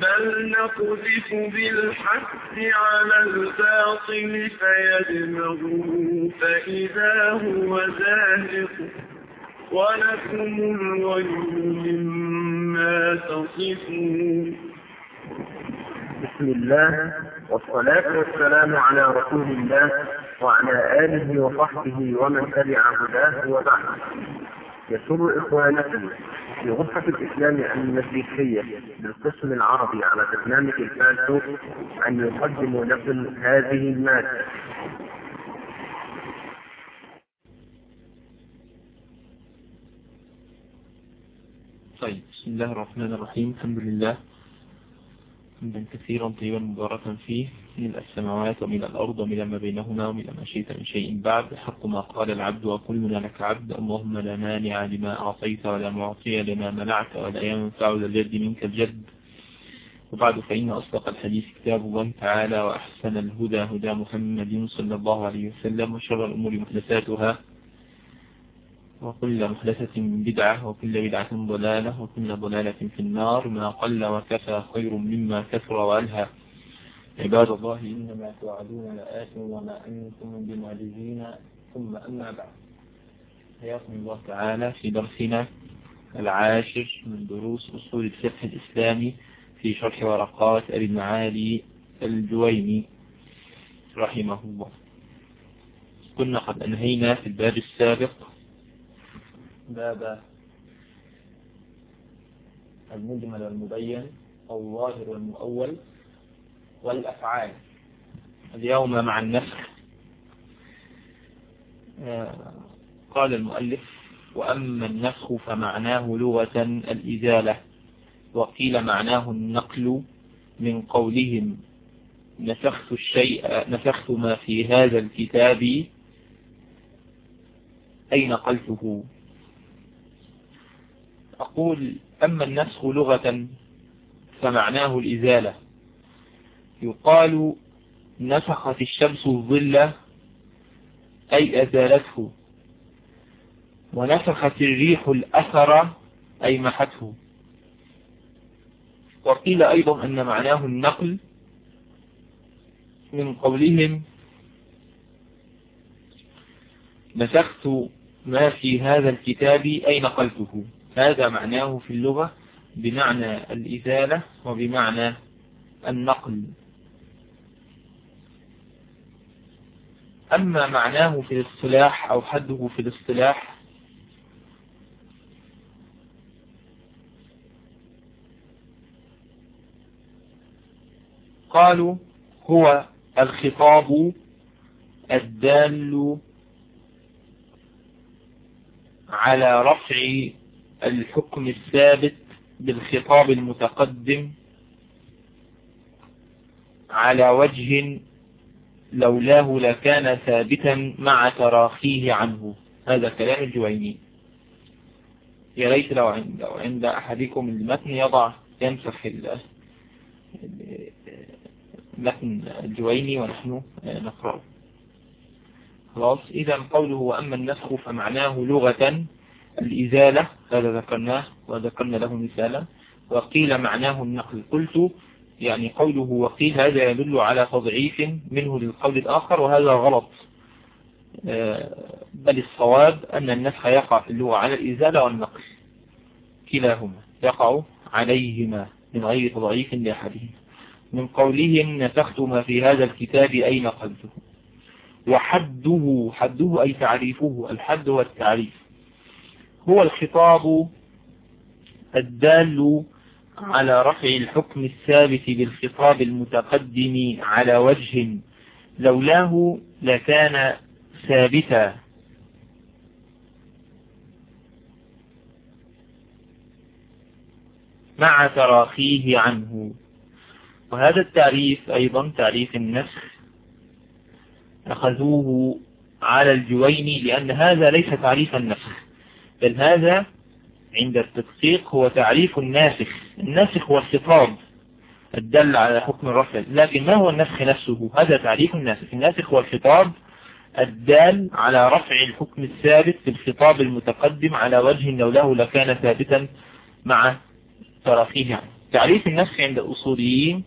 بل نقذف بالحق على الباطل فيدمغه فإذا هو زاهق ولكم الويل مما تصفون بسم الله والصلاة والسلام على رسول الله وعلى آله وصحبه ومن تبع هداه وبعد يسر إخوانكم في غرفة الإسلام المسيحية بالقسم العربي على برنامج الفاسو أن يقدموا لكم هذه المادة. طيب بسم الله الرحمن الرحيم. الحمد لله. حمدا كثيرا طيبا مباركا فيه. من السماوات ومن الأرض ومن ما بينهما ومن ما شئت من شيء. بعد حق ما قال العبد وكلنا لك عبد اللهم لا مانع لما أعطيت ولا معطي لما منعت ولا ينفع ذا الجد منك الجد. وبعد فإن أصدق الحديث كتاب الله تعالى وأحسن الهدى هدى محمد صلى الله عليه وسلم وشر الأمور محدثاتها. وكل محدثة بدعة وكل بدعة ضلالة وكل ضلالة في النار. ما قل وكفى خير مما كثر وألهى. عباد الله إنما توعدون لآت وما أنتم بمعجزين. ثم أما بعد. حياكم الله تعالى في درسنا العاشر من دروس أصول الفقه الإسلامي في شرح ورقات أبي المعالي الجويني رحمه الله. كنا قد أنهينا في الباب السابق باب المجمل والمبين الظاهر والمؤول. والأفعال. اليوم مع النسخ. قال المؤلف وأما النسخ فمعناه لغة الإزالة وقيل معناه النقل من قولهم نسخت الشيء نسخت ما في هذا الكتاب أي نقلته. أقول أما النسخ لغة فمعناه الإزالة. يقال نسخت الشمس الظل أي أزالته. ونسخت الريح الأثر أي محته. وقيل أيضا أن معناه النقل من قولهم نسخت ما في هذا الكتاب أي نقلته. هذا معناه في اللغة بمعنى الإزالة وبمعنى النقل. أما معناه في الاصطلاح أو حده في الاصطلاح قالوا هو الخطاب الدال على رفع الحكم الثابت بالخطاب المتقدم على وجه لولاه لكان ثابتا مع تراخيه عنه. هذا كلام الجويني. يا ريت لو عند, لو عند أحدكم المتن يضع ينسخ متن الجويني ونحن نقرأه. خلاص إذا قوله وأما النسخ فمعناه لغة الإزالة. هذا ذكرناه وذكرنا له مثالا. وقيل معناه النقل. قلت يعني قوله وقيل هذا يدل على تضعيف منه للقول الآخر وهذا غلط. بل الصواب أن النسخ يقع في اللغة على الإزالة والنقل. كلاهما يقع عليهما من غير تضعيف لأحدهما. من قولهم نسخت ما في هذا الكتاب أي نقلته. وحده حده أي تعريفه. الحد هو التعريف. هو الخطاب الدال على رفع الحكم الثابت بالخطاب المتقدم على وجه لولاه لكان ثابتا. مع تراخيه عنه. وهذا التعريف أيضا تعريف النسخ أخذوه على الجويني لأن هذا ليس تعريف النسخ بل هذا عند التدقيق هو تعريف الناسخ. الناسخ هو الخطاب الدل على حكم الرفع لكن ما هو النسخ نفسه؟ هذا تعريف الناسخ. الناسخ هو الخطاب الدال على رفع الحكم الثابت في الخطاب المتقدم على وجه لولاه لكان ثابتا مع تراخيه عنه تعريف النسخ عند الأصوليين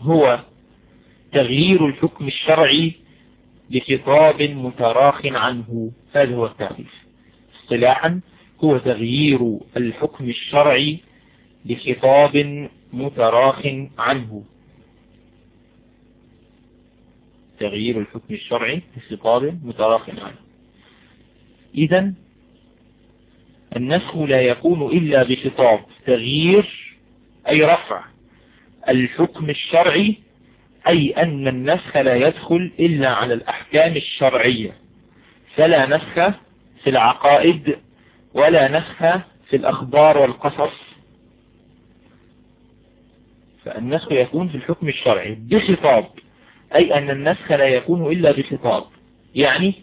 هو تغيير الحكم الشرعي لخطاب متراخ عنه. هذا هو التعريف. اصطلاحا هو تغيير الحكم الشرعي لخطاب متراخ عنه. تغيير الحكم الشرعي لخطاب متراخ عنه. إذا النسخ لا يكون إلا بخطاب تغيير أي رفع الحكم الشرعي أي أن النسخ لا يدخل إلا على الأحكام الشرعية. فلا نسخ في العقائد ولا نسخ في الأخبار والقصص. فالنسخ يكون في الحكم الشرعي بخطاب أي أن النسخ لا يكون إلا بخطاب يعني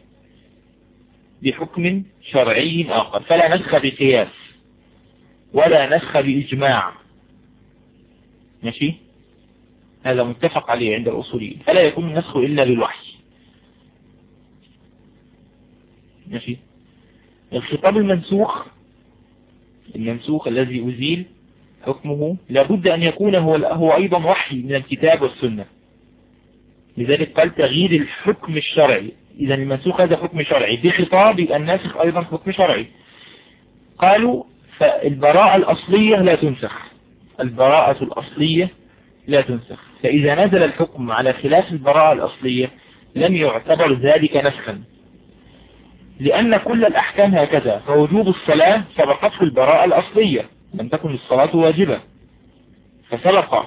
بحكم شرعي آخر. فلا نسخ بقياس ولا نسخ بإجماع. ماشي؟ هذا متفق عليه عند الأصوليين. فلا يكون النسخ إلا بالوحي. ماشي؟ الخطاب المنسوخ المنسوخ الذي أزيل حكمه لابد أن يكون هو, هو أيضا وحي من الكتاب والسنة. لذلك قال تغيير الحكم الشرعي. إذا المنسوخ هذا حكم شرعي. بخطاب الناسخ أيضا حكم شرعي. قالوا فالبراءة الأصلية لا تنسخ. البراءة الأصلية لا تنسخ. فإذا نزل الحكم على خلاف البراءة الأصلية لم يعتبر ذلك نسخا. لأن كل الأحكام هكذا فوجوب الصلاة سبقته البراءة الأصلية لم تكن الصلاة واجبة. فسبق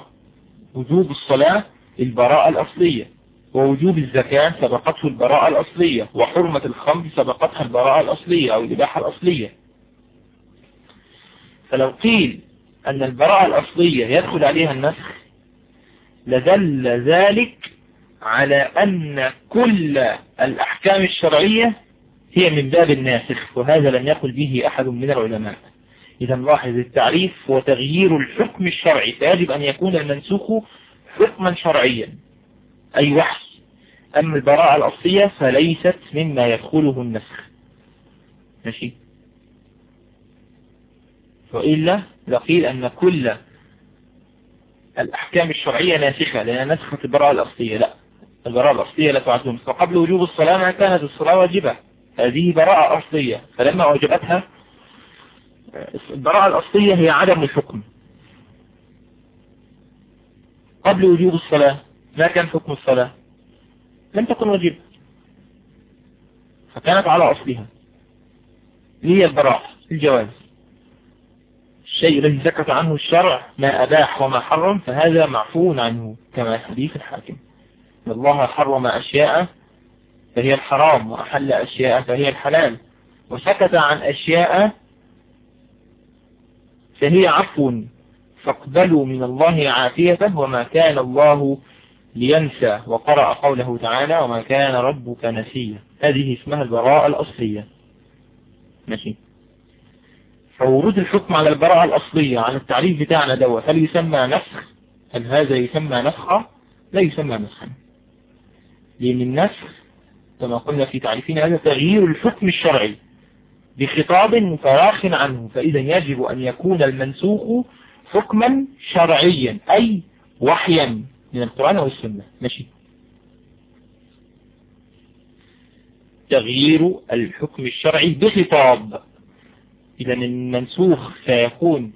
وجوب الصلاة البراءة الأصلية ووجوب الزكاة سبقته البراءة الأصلية وحرمة الخمر سبقتها البراءة الأصلية أو الإباحة الأصلية. فلو قيل أن البراءة الأصلية يدخل عليها النسخ لدل ذلك على أن كل الأحكام الشرعية هي من باب الناسخ وهذا لم يقل به أحد من العلماء. إذا نلاحظ التعريف هو تغيير الحكم الشرعي. فيجب أن يكون المنسوخ حكما شرعيا أي وحي أما البراءة الأصلية فليست مما يدخله النسخ. ماشي؟ وإلا لقيل أن كل الأحكام الشرعية ناسخة لأنها نسخة البراءة الأصلية لا. البراءة الأصلية لا تعد فقبل وجوب الصلاة ما كانت الصلاة واجبة. هذه براءة أصلية. فلما وجبتها البراءة الأصلية هي عدم الحكم. قبل وجوب الصلاة ما كان حكم الصلاة؟ لم تكن واجبة. فكانت على أصلها. هي البراءة الجواز. الشيء الذي سكت عنه الشرع ما أباح وما حرم فهذا معفو عنه كما حديث الحاكم. الله حرم أشياء فهي الحرام وأحل أشياء فهي الحلال. وسكت عن أشياء فهي عفو. فاقبلوا من الله عافيته وما كان الله لينسى. وقرأ قوله تعالى وما كان ربك نسيا. هذه اسمها البراءة الأصلية. ماشي. فورود الحكم على البراءة الأصلية على التعريف بتاعنا دوت هل يسمى نسخ؟ هل هذا يسمى نسخة؟ لا يسمى نسخا. لأن النسخ كما قلنا في تعريفنا هذا تغيير الحكم الشرعي بخطاب متراخ عنه فإذا يجب أن يكون المنسوخ حكما شرعيا أي وحيا من القرآن والسنة. ماشي. تغيير الحكم الشرعي بخطاب. إذا المنسوخ سيكون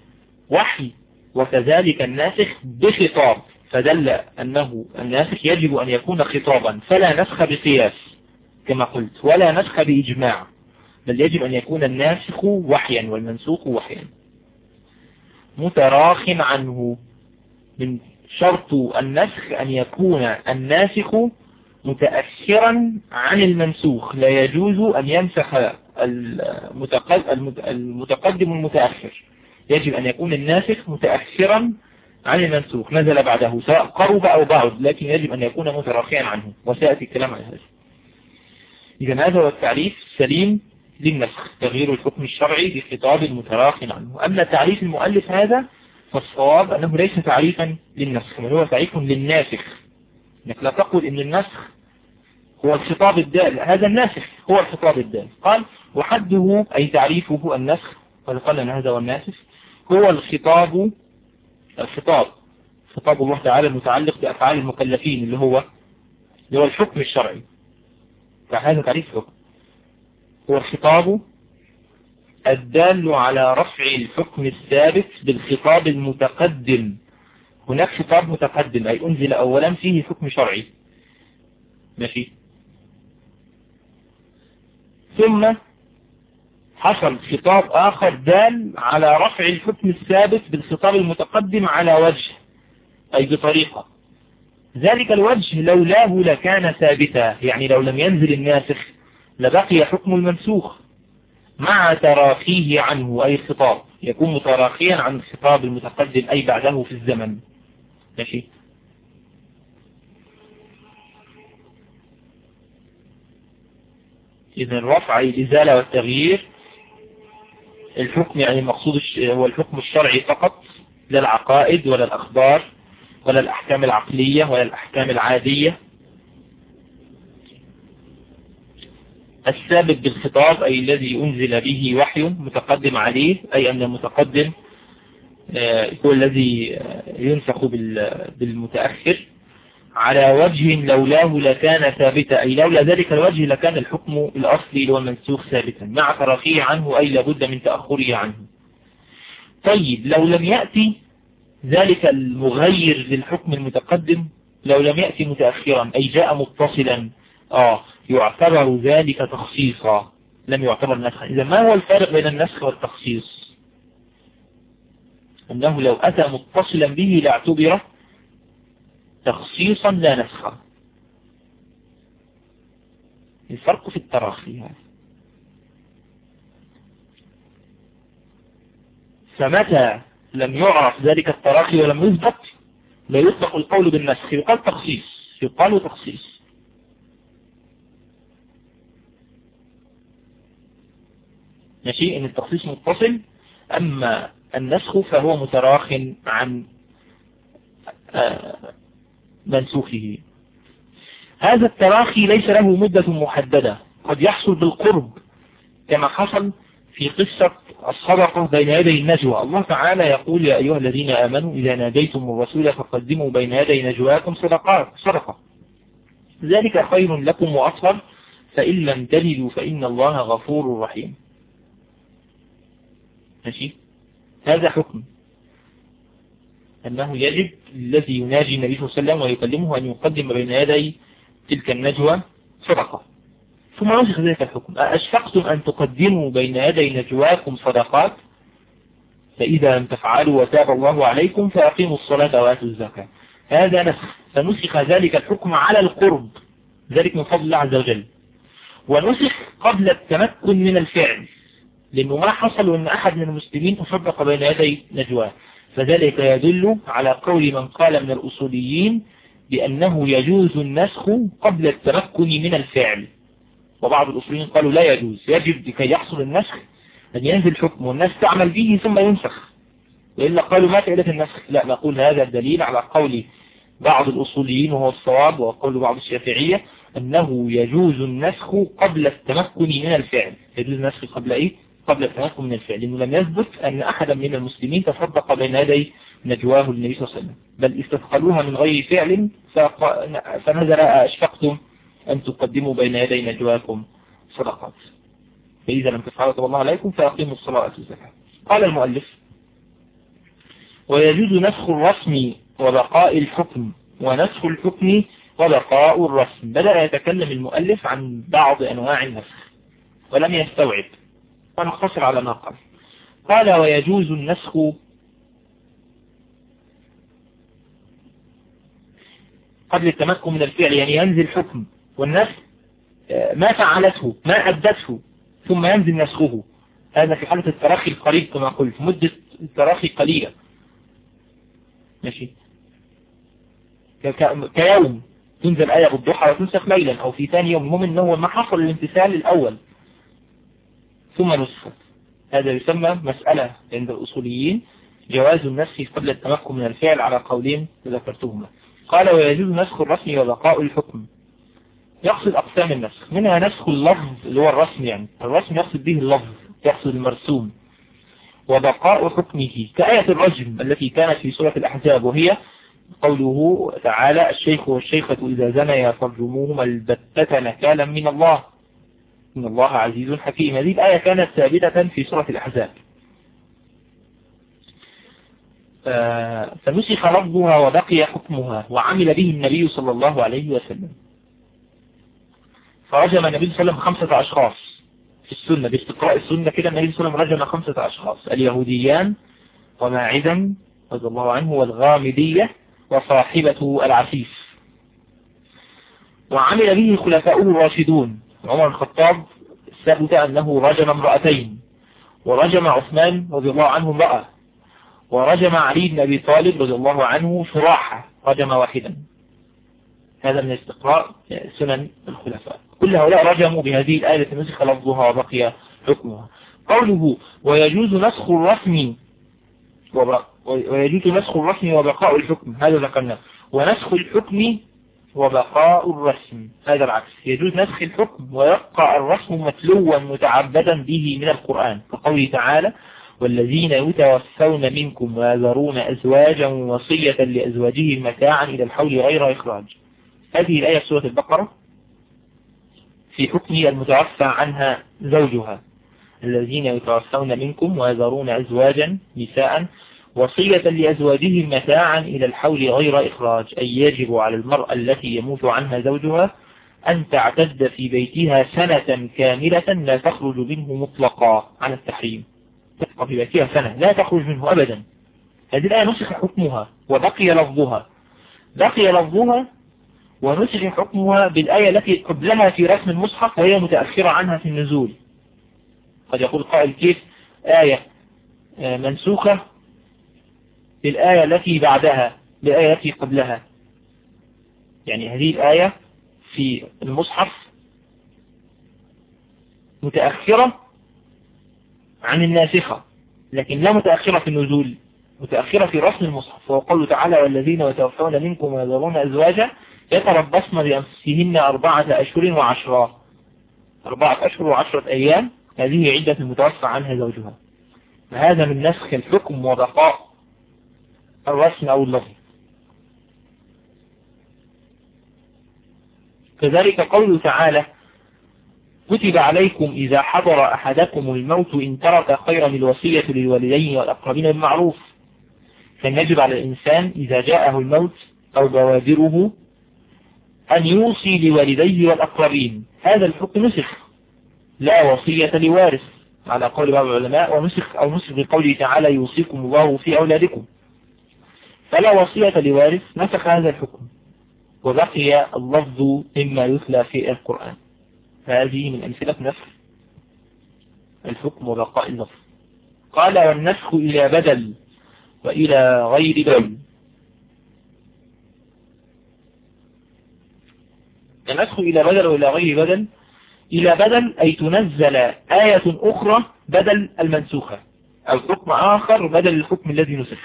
وحي وكذلك الناسخ بخطاب. فدل أنه الناسخ يجب أن يكون خطابا فلا نسخ بقياس. كما قلت ولا نسخ بإجماع بل يجب أن يكون الناسخ وحيا والمنسوخ وحيا. متراخ عنه من شرط النسخ أن يكون الناسخ متأخرا عن المنسوخ لا يجوز أن ينسخ المتقدم المتأخر. يجب أن يكون الناسخ متأخرا عن المنسوخ. نزل بعده سواء قرب أو بعد لكن يجب أن يكون متراخيا عنه. وسيأتي الكلام على هذا. إذا هذا هو التعريف السليم للنسخ تغيير الحكم الشرعي بخطاب متراخ عنه. أما تعريف المؤلف هذا فالصواب أنه ليس تعريفا للنسخ بل هو تعريف للناسخ. إنك لا تقول إن النسخ هو الخطاب الدال هذا الناسخ هو الخطاب الدال. قال وحده أي تعريفه النسخ قال أن هذا هو الناسخ هو الخطاب الخطاب خطاب الله تعالى المتعلق بأفعال المكلفين اللي هو اللي هو الحكم الشرعي. فهذا تعريف الحكم هو الخطاب الدال على رفع الحكم الثابت بالخطاب المتقدم. هناك خطاب متقدم أي أنزل أولا فيه حكم شرعي. ماشي. ثم حصل خطاب آخر دال على رفع الحكم الثابت بالخطاب المتقدم على وجه أي بطريقة. ذلك الوجه لولاه لكان ثابتا. يعني لو لم ينزل الناسخ لبقي حكم المنسوخ مع تراخيه عنه أي الخطاب. يكون متراخيا عن الخطاب المتقدم أي بعده في الزمن. ماشي؟ إذا الرفع الإزالة والتغيير الحكم يعني المقصود هو الحكم الشرعي فقط لا العقائد ولا الأخبار. ولا الأحكام العقلية ولا الأحكام العادية. الثابت بالخطاب أي الذي أنزل به وحي متقدم عليه أي أن المتقدم آه، هو الذي ينسخ بالمتأخر. على وجه لولاه لكان ثابتا أي لولا ذلك الوجه لكان الحكم الأصلي اللي هو المنسوخ ثابتا. مع ترخيه عنه أي لابد من تأخره عنه. طيب لو لم يأتي ذلك المغير للحكم المتقدم لو لم يأتي متأخرا أي جاء متصلا آه يعتبر ذلك تخصيصا لم يعتبر نسخا. إذا ما هو الفارق بين النسخ والتخصيص؟ أنه لو أتى متصلا به لاعتبر تخصيصا لا نسخا الفرق في التراخي هذا. فمتى لم يعرف ذلك التراخي ولم يثبت لا يطلق القول بالنسخ. يقال تخصيص يقال تخصيص. ماشي؟ إن التخصيص متصل أما النسخ فهو متراخ عن آه، منسوخه. هذا التراخي ليس له مدة محددة. قد يحصل بالقرب كما حصل في قصة الصدقة بين يدي النجوى. الله تعالى يقول يا أيها الذين آمنوا إذا ناديتم الرسول فقدموا بين يدي نجواكم صدقات صدقة. ذلك خير لكم وأطهر فإن لم تجدوا فإن الله غفور رحيم. ماشي؟ هذا حكم. أنه يجب الذي يناجي النبي صلى الله عليه وسلم ويكلمه أن يقدم بين يدي تلك النجوى صدقة. ثم نسخ ذلك الحكم. أشفقتم أن تقدموا بين يدي نجواكم صدقات؟ فإذا لم تفعلوا وتاب الله عليكم فأقيموا الصلاة وآتوا الزكاة. هذا نسخ. فنسخ ذلك الحكم على القرب. ذلك من فضل الله عز وجل. ونسخ قبل التمكن من الفعل. لأنه ما حصل أن أحد من المسلمين تصدق بين يدي نجواه. فذلك يدل على قول من قال من الأصوليين بأنه يجوز النسخ قبل التمكن من الفعل. وبعض الأصوليين قالوا لا يجوز يجب لكي يحصل النسخ أن ينزل حكم والناس تعمل به ثم ينسخ. وإلا قالوا ما فائدة النسخ؟ لا نقول هذا الدليل على قول بعض الأصوليين وهو الصواب وقول بعض الشافعية أنه يجوز النسخ قبل التمكن من الفعل. يجوز النسخ قبل إيه؟ قبل التمكن من الفعل. لأنه لم يثبت أن أحدا من المسلمين تصدق بين يدي نجواه النبي صلى الله عليه وسلم. بل استثقلوها من غير فعل فنزل أشفقتم أن تقدموا بين يدي نجواكم صدقات. فإذا لم تفعلوا الله عليكم فأقيموا الصلاة والزكاة. قال المؤلف ويجوز نسخ الرسم وبقاء الحكم ونسخ الحكم وبقاء الرسم. بدأ يتكلم المؤلف عن بعض أنواع النسخ ولم يستوعب ونقتصر على ما قال. قال ويجوز النسخ قبل التمكن من الفعل يعني ينزل حكم. والناس آه، ما فعلته ما أدته ثم ينزل نسخه. هذا في حالة التراخي القريب كما قلت مدة التراخي قليلة. ماشي. كيوم تنزل آية بالضحى وتنسخ ليلا أو في ثاني يوم المهم أنه ما حصل الامتثال الأول. ثم نسخت هذا يسمى مسألة عند الأصوليين جواز النسخ قبل التمكن من الفعل على قولين ذكرتهما. قال ويجوز نسخ الرسم وبقاء الحكم. يقصد أقسام النسخ منها نسخ اللفظ اللي هو الرسم يعني. الرسم يقصد به اللفظ يقصد المرسوم. وبقاء حكمه كآية الرجم التي كانت في سورة الأحزاب وهي قوله تعالى الشيخ والشيخة إذا زنيا فارجموهما البتة نكالا من الله. إن الله عزيز حكيم. هذه الآية كانت ثابتة في سورة الأحزاب. فنسخ لفظها وبقي حكمها وعمل به النبي صلى الله عليه وسلم. فرجم النبي صلى الله عليه وسلم خمسة أشخاص في السنة باستقراء السنة كده النبي صلى الله عليه وسلم رجم خمسة أشخاص اليهوديان وماعدا رضي الله عنه والغامدية وصاحبة العفيف. وعمل به خلفاؤه الراشدون عمر الخطاب ثبت أنه رجم امرأتين ورجم عثمان رضي الله عنه امرأة ورجم علي بن أبي طالب رضي الله عنه شراحة رجم واحدا. هذا من استقراء سنن الخلفاء. كل هؤلاء رجموا بهذه الآية التي نسخ لفظها وبقي حكمها. قوله ويجوز نسخ الرسم ويجوز نسخ الرسم وبقاء الحكم. هذا ذكرنا ونسخ الحكم وبقاء الرسم. هذا العكس. يجوز نسخ الحكم ويبقى الرسم متلوا متعبدا به من القرآن. كقوله تعالى والذين يتوفون منكم ويذرون أزواجا وصية لأزواجهم متاعا إلى الحول غير إخراج. هذه الآية في سورة البقرة. في حكم المتوفى عنها زوجها الذين يتوفون منكم ويذرون أزواجا نساء وصية لأزواجهم متاعا إلى الحول غير إخراج أي يجب على المرأة التي يموت عنها زوجها أن تعتد في بيتها سنة كاملة لا تخرج منه مطلقا عن التحريم. تبقى في بيتها سنة لا تخرج منه أبدا. هذه الآية نسخ حكمها وبقي لفظها. بقي لفظها ونسخ حكمها بالآية التي قبلها في رسم المصحف وهي متأخرة عنها في النزول. قد يقول قائل كيف؟ آية آه، منسوخة بالآية التي بعدها بالآية التي قبلها. يعني هذه الآية في المصحف متأخرة عن الناسخة لكن لا متأخرة في النزول متأخرة في رسم المصحف. وقوله تعالى والذين يتوفون منكم ويذرون أزواجا يتربصن بأنفسهن أربعة أشهر وعشرة. أربعة أشهر وعشرة أيام. هذه عدة المتوفى عنها زوجها. فهذا من نسخ الحكم وبقاء الرسم أو اللفظ كذلك قوله تعالى كتب عليكم إذا حضر أحدكم الموت إن ترك خيرا الوصية للوالدين والأقربين بالمعروف. كان يجب على الإنسان إذا جاءه الموت أو بوادره أن يوصي لوالديه والأقربين. هذا الحكم نسخ. لا وصية لوارث. على قول بعض العلماء ونسخ أو نسخ بقوله تعالى يوصيكم الله في أولادكم. فلا وصية لوارث. نسخ هذا الحكم. وبقي اللفظ مما يتلى في القرآن. هذه من أمثلة نسخ. الحكم وبقاء اللفظ. قال والنسخ إلى بدل وإلى غير بدل. النسخ إلى بدل وإلى غير بدل إلى بدل أي تنزل آية أخرى بدل المنسوخة أو حكم آخر بدل الحكم الذي نسخ.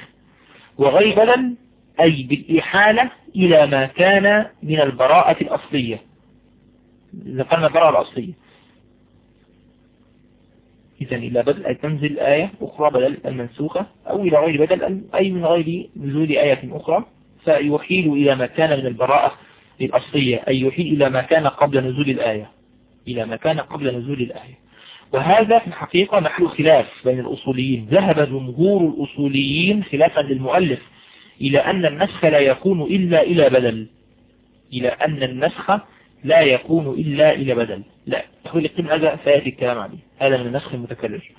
وغير بدل أي بالإحالة إلى ما كان من البراءة الأصلية. ذكرنا البراءة الأصلية. إذا إلى بدل أي تنزل آية أخرى بدل المنسوخة أو إلى غير بدل أي من غير نزول آية أخرى فيحيل إلى ما كان من البراءة الأصلية أي يحيل إلى ما كان قبل نزول الآية. إلى ما كان قبل نزول الآية. وهذا في الحقيقة محل خلاف بين الأصوليين. ذهب جمهور الأصوليين خلافا للمؤلف إلى أن النسخ لا يكون إلا إلى بدل. إلى أن النسخ لا يكون إلا إلى بدل. لا. يقول لكم هذا سيأتي الكلام عليه. هذا من النسخ المتكرر.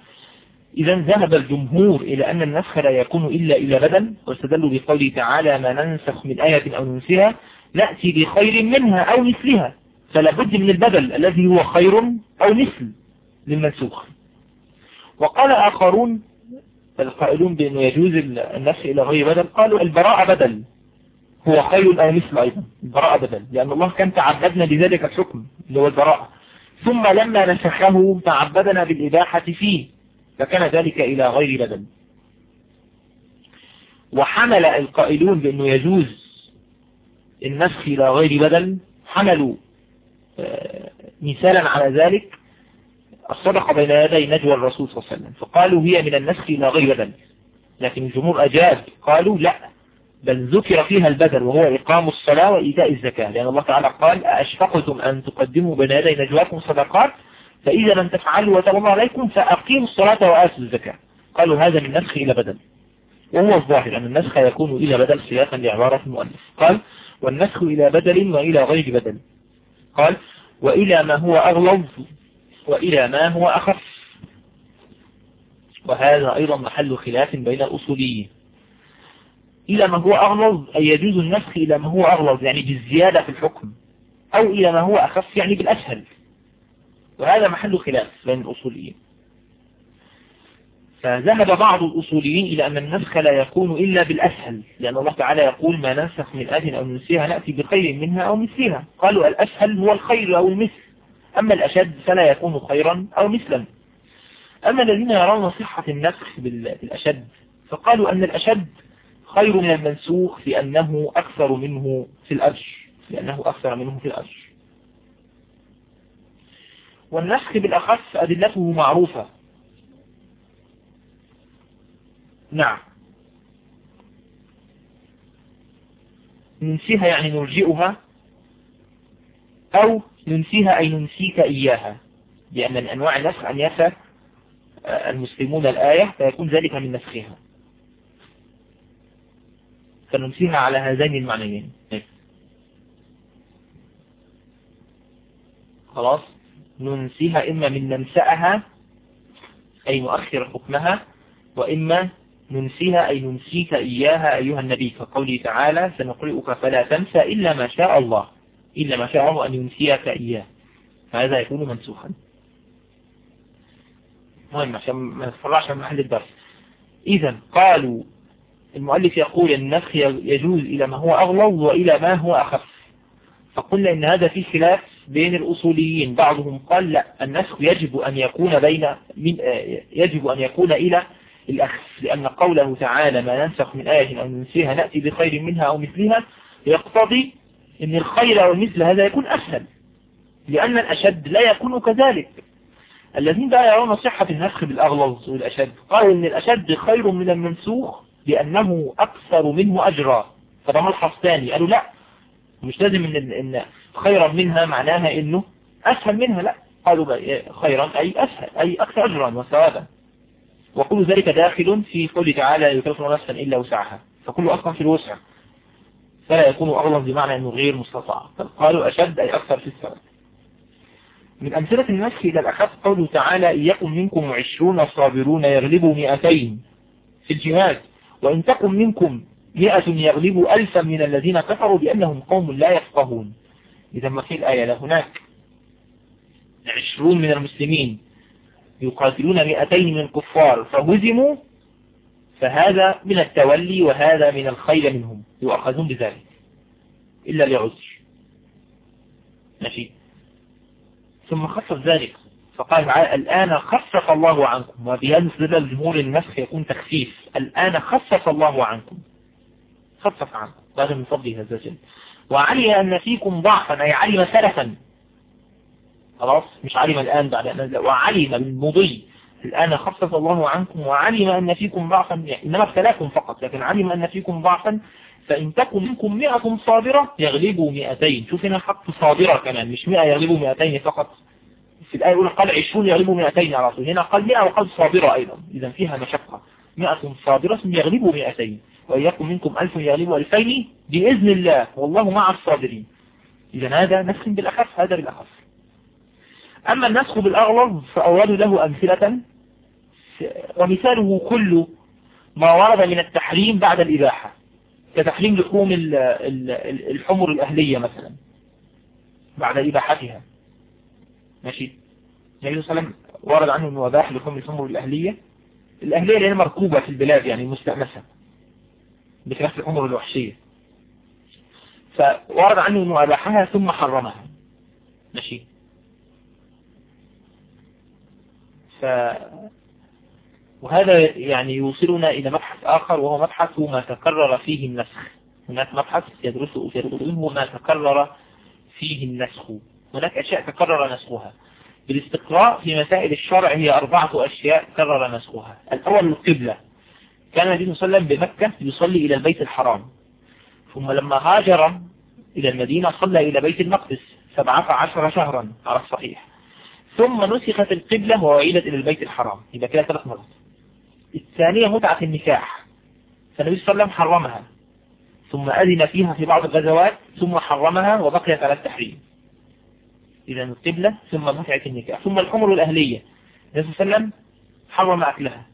إذا ذهب الجمهور إلى أن النسخ لا يكون إلا إلى بدل واستدلوا بقوله تعالى ما ننسخ من آية أو ننسها نأتي بخير منها أو مثلها فلا بد من البدل الذي هو خير أو مثل للمنسوخ وقال آخرون القائلون بأنه يجوز النسخ إلى غير بدل قالوا البراءة بدل هو خير أو مثل أيضا البراءة بدل لأن الله كان تعبدنا بذلك الحكم اللي هو البراءة. ثم لما نسخه تعبدنا بالإباحة فيه فكان ذلك إلى غير بدل. وحمل القائلون بأنه يجوز النسخ إلى غير بدل حملوا آه، مثالا على ذلك الصدقة بين يدي نجوى الرسول صلى الله عليه وسلم. فقالوا هي من النسخ إلى غير بدل. لكن الجمهور أجاب قالوا لا بل ذكر فيها البدل وهو إقام الصلاة وإيتاء الزكاة. لأن الله تعالى قال أشفقتم أن تقدموا بين يدي نجواكم صدقات؟ فإذا لم تفعلوا وتب الله عليكم فأقيموا الصلاة وآتوا الزكاة. قالوا هذا من نسخ إلى بدل. وهو الظاهر أن النسخ يكون إلى بدل سياقا لعبارة المؤلف. قال والنسخ إلى بدل وإلى غير بدل. قال وإلى ما هو أغلظ وإلى ما هو أخف. وهذا أيضا محل خلاف بين الأصوليين. إلى ما هو أغلظ أي يجوز النسخ إلى ما هو أغلظ يعني بالزيادة في الحكم أو إلى ما هو أخف يعني بالأسهل. وهذا محل خلاف بين الأصوليين. فذهب بعض الأصوليين إلى أن النسخ لا يكون إلا بالأسهل لأن الله تعالى يقول ما ننسخ من آية أو ننسيها نأتي بخير منها أو مثلها. قالوا الأسهل هو الخير أو المثل. أما الأشد فلا يكون خيرا أو مثلا. أما الذين يرون صحة النسخ بالأشد فقالوا أن الأشد خير من المنسوخ لأنه أكثر منه في الأجر لأنه أكثر منه في الأجر والنسخ بالأخف أدلته معروفة. نعم. ننسيها يعني نرجئها أو ننسيها أي ننسيك إياها لأن من أنواع النسخ أن يسى المسلمون الآية فيكون ذلك من نسخها. فننسيها على هذين المعنيين. خلاص. ننسيها إما من ننسأها أي نؤخر حكمها وإما ننسيها أي ننسيك إياها أيها النبي كقوله تعالى سنقرئك فلا تنسى إلا ما شاء الله إلا ما شاء الله أن ينسيك إياه. فهذا يكون منسوخا. مهم عشان ما نتفرعش عن محل الدرس. إذا قالوا المؤلف يقول النسخ يجوز إلى ما هو أغلظ وإلى ما هو أخف. فقلنا إن هذا في خلاف بين الأصوليين. بعضهم قال لا النسخ يجب أن يكون بين من يجب أن يكون إلى الأخف لأن قوله تعالى ما ننسخ من آية أو ننسيها نأتي بخير منها أو مثلها يقتضي أن الخير أو المثل هذا يكون أسهل لأن الأشد لا يكون كذلك. الذين لا يرون صحة النسخ بالأغلظ والأشد قالوا أن الأشد خير من المنسوخ لأنه أكثر منه أجرا. فده ملحظ ثاني قالوا لا مش لازم إن, إن خيرا منها معناها إنه أسهل منها لا. قالوا خيرا أي أسهل أي أكثر أجرا وثوابا. وكل ذلك داخل في قوله تعالى يكلف نفسا إلا وسعها. فكل أصلا في الوسع. فلا يكون أغلظ بمعنى أنه غير مستطاع. قالوا أشد أي أكثر في الثواب من أمثلة النسخ إلى الأخف قوله تعالى يكن منكم عشرون صابرون يغلبوا مئتين في الجهاد وإن تكن منكم مئة يغلبوا ألفا من الذين كفروا بأنهم قوم لا يفقهون. إذا ما في الآية لهناك عشرون من المسلمين. يقاتلون مئتين من الكفار فهزموا فهذا من التولي وهذا من الخيل منهم يؤخذون بذلك إلا لعذر. ماشي. ثم خصص ذلك فقال الآن خصص الله عنكم وبهذا استدل الجمهور النسخ يكون تخفيف الآن خصص الله عنكم خصص عنكم هذا من فضله عز وجل. وعلم أن فيكم ضعفا أي علم سلفا خلاص؟ مش علم الآن بعد أن وعلم بالمضي الآن خصص الله عنكم وعلم أن فيكم ضعفا. إنما ابتلاكم فقط لكن علم أن فيكم ضعفا. فإن تكن منكم مئة صابرة يغلبوا مئتين. شوف هنا حط صابرة كمان مش مئة يغلبوا مئتين فقط. في الآية الأولى قال عشرون يغلبوا مئتين على طول. هنا قال مئة وقال صابرة أيضا. إذا فيها مشقة. مئة صابرة يغلبوا مئتين. وإن يكن منكم ألف يغلبوا ألفين بإذن الله. والله مع الصابرين. إذا هذا نسخ بالأخف هذا بالأخف. أما النسخ بالأغلظ فأورد له أمثلة. ومثاله كل ما ورد من التحريم بعد الإباحة كتحريم لحوم الحمر الأهلية مثلا بعد إباحتها. ماشي؟ النبي صلى الله عليه وسلم ورد عنه أنه أباح لحوم الحمر الأهلية. الأهلية اللي هي مركوبة في البلاد يعني مستأنسة بخلاف الحمر الوحشية. فورد عنه أنه أباحها ثم حرمها. ماشي؟ ف وهذا يعني يوصلنا إلى مبحث آخر وهو مبحث ما تكرر فيه النسخ. هناك مبحث يدرسه يدرسه ما تكرر فيه النسخ. هناك أشياء تكرر نسخها. بالاستقراء في مسائل الشرع هي أربعة أشياء كرر نسخها. الأول القبلة. كان النبي صلى الله عليه وسلم بمكة يصلي إلى البيت الحرام. ثم لما هاجر إلى المدينة صلى إلى بيت المقدس سبعة عشر شهرا. على الصحيح. ثم نسخت القبلة وعيدت إلى البيت الحرام. إذا كده ثلاث مرات. الثانية متعة النكاح. فالنبي صلى الله عليه وسلم حرمها. ثم أذن فيها في بعض الغزوات ثم حرمها وبقيت على التحريم. إذا القبلة ثم متعة النكاح. ثم الحمر الأهلية. النبي صلى الله عليه وسلم حرم أكلها.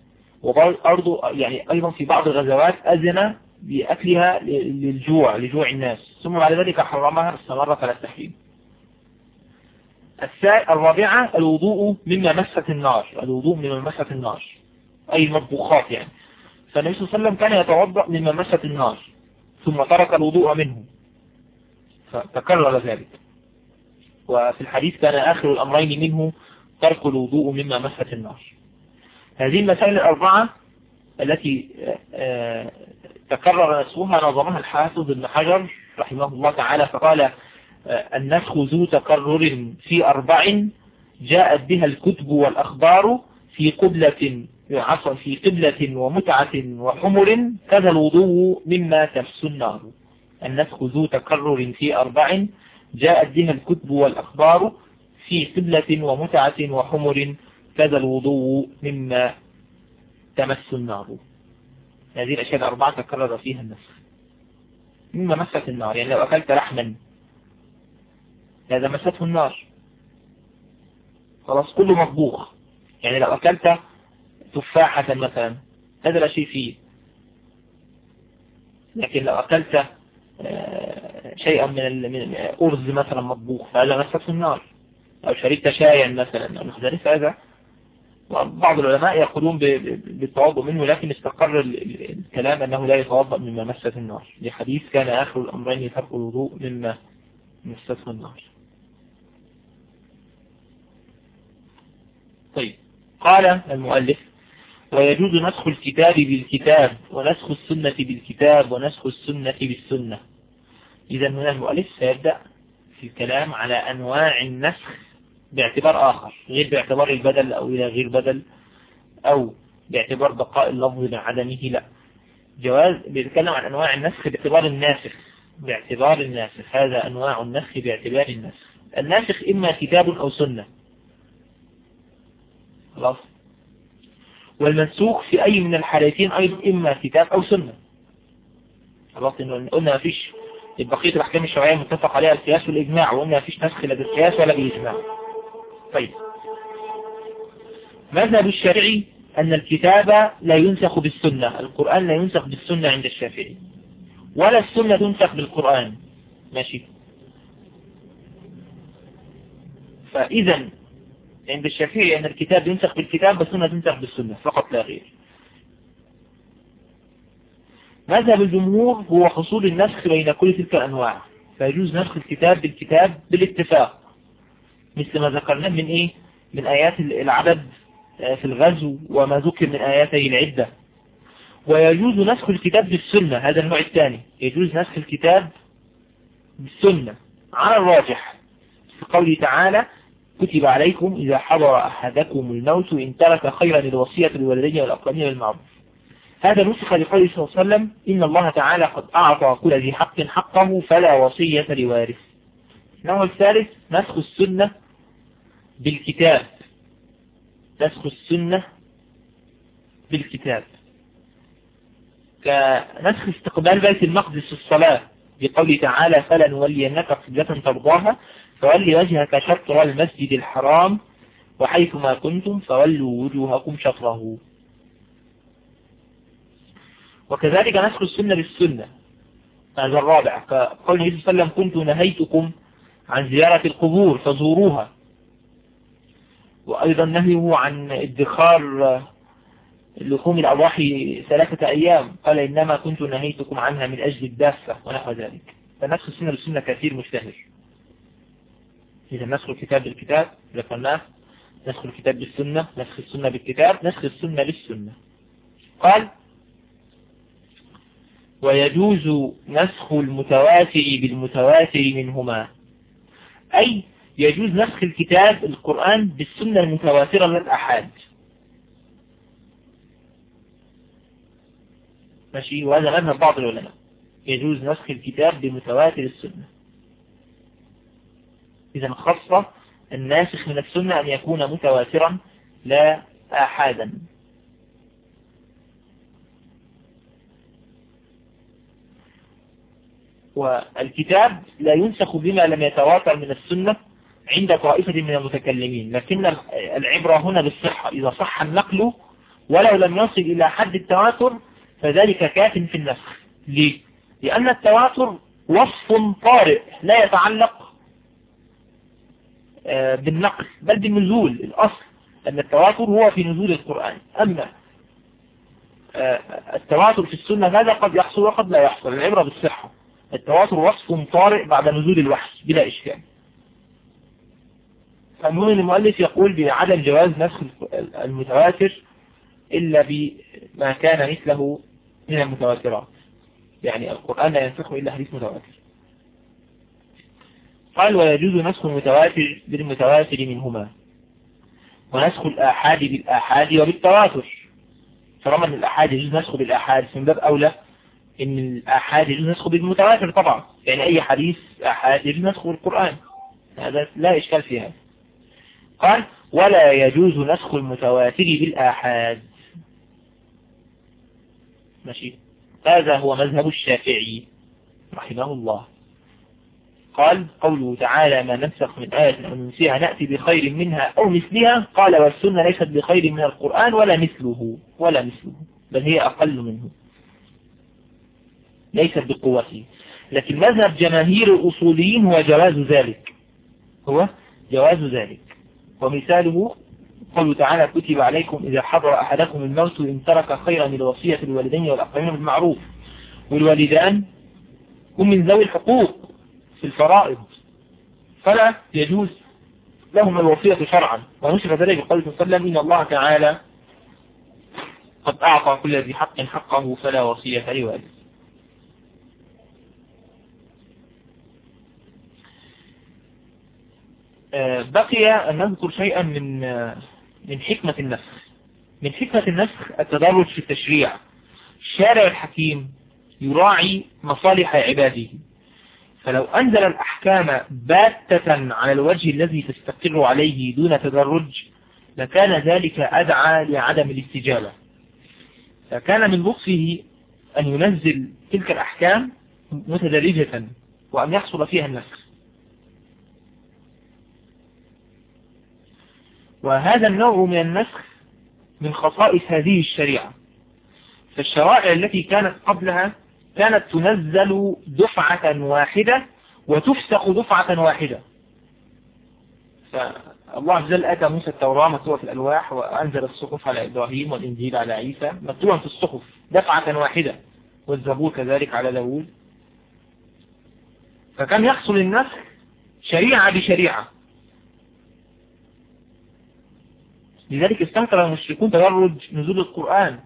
وبرضه يعني أيضا في بعض الغزوات أذن بأكلها للجوع لجوع الناس. ثم بعد ذلك حرمها استمرت على التحريم. الرابعة الوضوء مما مست النار. الوضوء مما مست النار. أي المطبوخات يعني. فالنبي صلى الله عليه وسلم كان يتوضأ مما مست النار. ثم ترك الوضوء منه. فتكرر ذلك. وفي الحديث كان آخر الأمرين منه ترك الوضوء مما مست النار. هذه المسائل الأربعة التي آه، تكرر نسخها نظمها الحافظ ابن حجر رحمه الله تعالى فقال آه، النسخ ذو تكرر في أربع جاءت بها الكتب والأخبار في قبلة عصا في قبلة ومتعة وحمر كذا الوضوء مما تمس النار. النسخ ذو تكرر في أربع جاءت بها الكتب والأخبار في قبلة ومتعة وحمر كذا الوضوء مما تمس النار. هذه الأشياء الأربعة تكرر فيها النسخ. مما مست النار يعني لو أكلت لحما هذا مسته النار. خلاص كله مطبوخ. يعني لو أكلت تفاحة مثلا هذا لا شيء فيه. لكن لو أكلت آه، شيئا من الأرز مثلا مطبوخ فهذا مسته النار. أو شربت شايا مثلا أو ذلك هذا بعض العلماء يقولون بالتوضؤ منه لكن استقر الكلام أنه لا يتوضأ مما مست النار. لحديث كان آخر الأمرين ترك الوضوء مما مسته النار. طيب. قال المؤلف ويجوز نسخ الكتاب بالكتاب ونسخ السنة بالكتاب ونسخ السنة بالسنة. إذا هنا المؤلف سيبدأ في الكلام على أنواع النسخ باعتبار آخر غير باعتبار البدل أو إلى غير بدل أو باعتبار بقاء اللفظ من عدمه لا. جواز بيتكلم عن أنواع النسخ باعتبار الناسخ باعتبار الناسخ. هذا أنواع النسخ باعتبار النسخ الناسخ إما كتاب أو سنة. خلاص. والمنسوخ في أي من الحالتين أيضا إما كتاب أو سنة. خلاص إنه قلنا ما فيش بقية الأحكام الشرعية متفق عليها القياس والإجماع وقلنا ما فيش نسخ لا بالقياس ولا بالإجماع. طيب. مذهب الشافعي أن الكتاب لا ينسخ بالسنة القرآن لا ينسخ بالسنة عند الشافعي. ولا السنة تنسخ بالقرآن. ماشي. فإذا عند الشافعي أن الكتاب ينسخ بالكتاب والسنة تنسخ بالسنة فقط لا غير. مذهب الجمهور هو حصول النسخ بين كل تلك الأنواع فيجوز نسخ الكتاب بالكتاب بالاتفاق. مثل ما ذكرناه من إيه؟ من آيات العدد آه، في الغزو وما ذكر من آياتي العدة. ويجوز نسخ الكتاب بالسنة هذا النوع الثاني. يجوز نسخ الكتاب بالسنة. على الراجح في قوله تعالى كتب عليكم إذا حضر أحدكم الموت إن ترك خيرا الوصية للوالدين والأقربين بالمعروف هذا نسخ لقوله صلى الله عليه وسلم إن الله تعالى قد أعطى كل ذي حق حقه فلا وصية لوارث. النوع الثالث نسخ السنة بالكتاب. نسخ السنة بالكتاب. كنسخ استقبال بيت المقدس الصلاة بقوله تعالى فلا نولينك قبلة ترضاها فولي وجهك شطر المسجد الحرام وحيث ما كنتم فولوا وجوهكم شطره. وكذلك نسخ السنة بالسنة. هذا الرابع. فقول النبي صلى الله عليه وسلم كنت نهيتكم عن زيارة القبور فزوروها. وأيضا نهيه عن ادخار لحوم الأضاحي ثلاثة أيام. قال إنما كنت نهيتكم عنها من أجل الدافة. ونحو ذلك. فنسخ السنة بالسنة كثير مشتهر. إذا نسخ الكتاب بالكتاب ذكرناه نسخ الكتاب بالسنة نسخ السنة بالكتاب نسخ السنة بالسنة قال ويجوز نسخ المتواتر بالمتواتر منهما. أي يجوز نسخ الكتاب القرآن بالسنة المتواترة للأحاد. ماشي؟ وهذا مذهب بعض العلماء. يجوز نسخ الكتاب بمتواتر السنة. إذا خاصة الناسخ من السنة أن يكون متواترا لا آحادا. والكتاب لا ينسخ بما لم يتواتر من السنة عند طائفة من المتكلمين لكن العبرة هنا بالصحة. إذا صح النقل ولو لم يصل إلى حد التواتر فذلك كاف في النسخ. ليه؟ لأن التواتر وصف طارئ لا يتعلق بالنقل بل بالنزول. الأصل أن التواتر هو في نزول القرآن. أما آه، التواتر في السنة هذا قد يحصل وقد لا يحصل؟ العبرة بالصحة. التواتر وصف طارئ بعد نزول الوحي بلا إشكال. فالمهم المؤلف يقول بعدم جواز نسخ المتواتر إلا بما كان مثله من المتواترات. يعني القرآن لا ينسخه إلا حديث متواتر. قال ويجوز نسخ المتواتر بالمتواتر منهما ونسخ الآحاد بالآحاد وبالتواتر. طالما أن الآحاد يجوز نسخه بالآحاد من باب أولى إن الآحاد يجوز نسخه بالمتواتر طبعا. يعني أي حديث آحاد يجوز نسخه بالقرآن. هذا لا إشكال في هذا. قال ولا يجوز نسخ المتواتر بالآحاد. ماشي. هذا هو مذهب الشافعي رحمه الله. قال قوله تعالى ما ننسخ من آية أو ننسيها نأتي بخير منها أو مثلها؟ قال والسنة ليست بخير من القرآن ولا مثله ولا مثله بل هي أقل منه. ليست بقوته. لكن مذهب جماهير الأصوليين هو جواز ذلك. هو جواز ذلك. ومثاله قوله تعالى كتب عليكم إذا حضر أحدكم الموت إن ترك خيرا الوصية الوالدين والأقربين بالمعروف والوالدان هم من ذوي الحقوق. في الفرائض. فلا يجوز لهم الوصية شرعا. ونشر ذلك بقوله صلى الله عليه وسلم إن الله تعالى قد أعطى كل ذي حق حقه فلا وصية لوالد آه، بقي أن نذكر شيئا من آه، من حكمة النسخ من حكمة النسخ التدرج في التشريع. الشارع الحكيم يراعي مصالح عباده. فلو أنزل الأحكام باتة على الوجه الذي تستقر عليه دون تدرج لكان ذلك أدعى لعدم الاستجابة. فكان من لطفه أن ينزل تلك الأحكام متدرجة وأن يحصل فيها النسخ. وهذا النوع من النسخ من خصائص هذه الشريعة. فالشرائع التي كانت قبلها كانت تنزل دفعة واحدة وتفسق دفعة واحدة. فالله عز وجل أتى موسى التوراة مكتوبة في الألواح وأنزل الصحف على إبراهيم والإنجيل على عيسى. مكتوبة في الصحف دفعة واحدة والزبور كذلك على داود فكان يحصل النسخ شريعة بشريعة. لذلك استنكر المشركون تدرج نزول القرآن.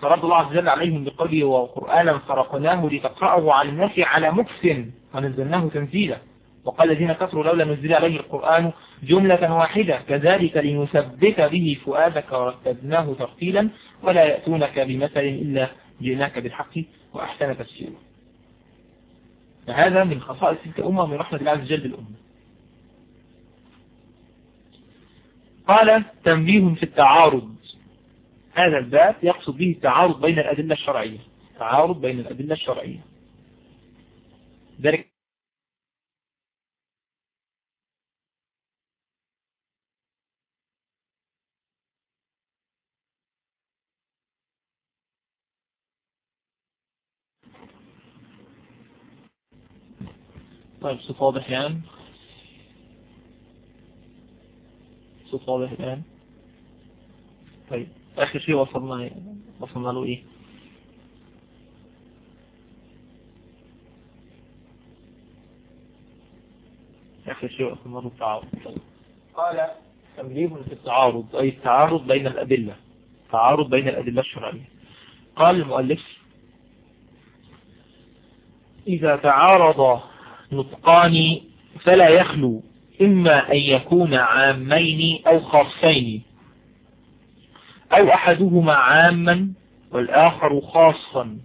فرد الله عز وجل عليهم بقوله وقرآنا فرقناه لتقرأه على الناس على مكس ونزلناه تنزيلا. وقال الذين كفروا لولا نزل عليه القرآن جملة واحدة كذلك لنثبت به فؤادك ورتبناه ترتيلا ولا يأتونك بمثل إلا جئناك بالحق وأحسن تفسيره فهذا من خصائص تلك الأمة من رحمة الله عز وجل بالأمة قال تنبيه في التعارض. هذا الباب يقصد به التعارض بين الأدلة الشرعية. تعارض بين الأدلة الشرعية. ذلك طيب صوت واضح الآن صوت واضح الآن طيب. آخر شيء وصلنا وصلنا له إيه؟ آخر شيء وصلنا له التعارض. قال تمليب في التعارض أي التعارض بين الأدلة تعارض بين الأدلة الشرعية. قال المؤلف إذا تعارض نطقان فلا يخلو إما أن يكون عامين أو خاصين. أو أحدهما عاما والآخر خاصا.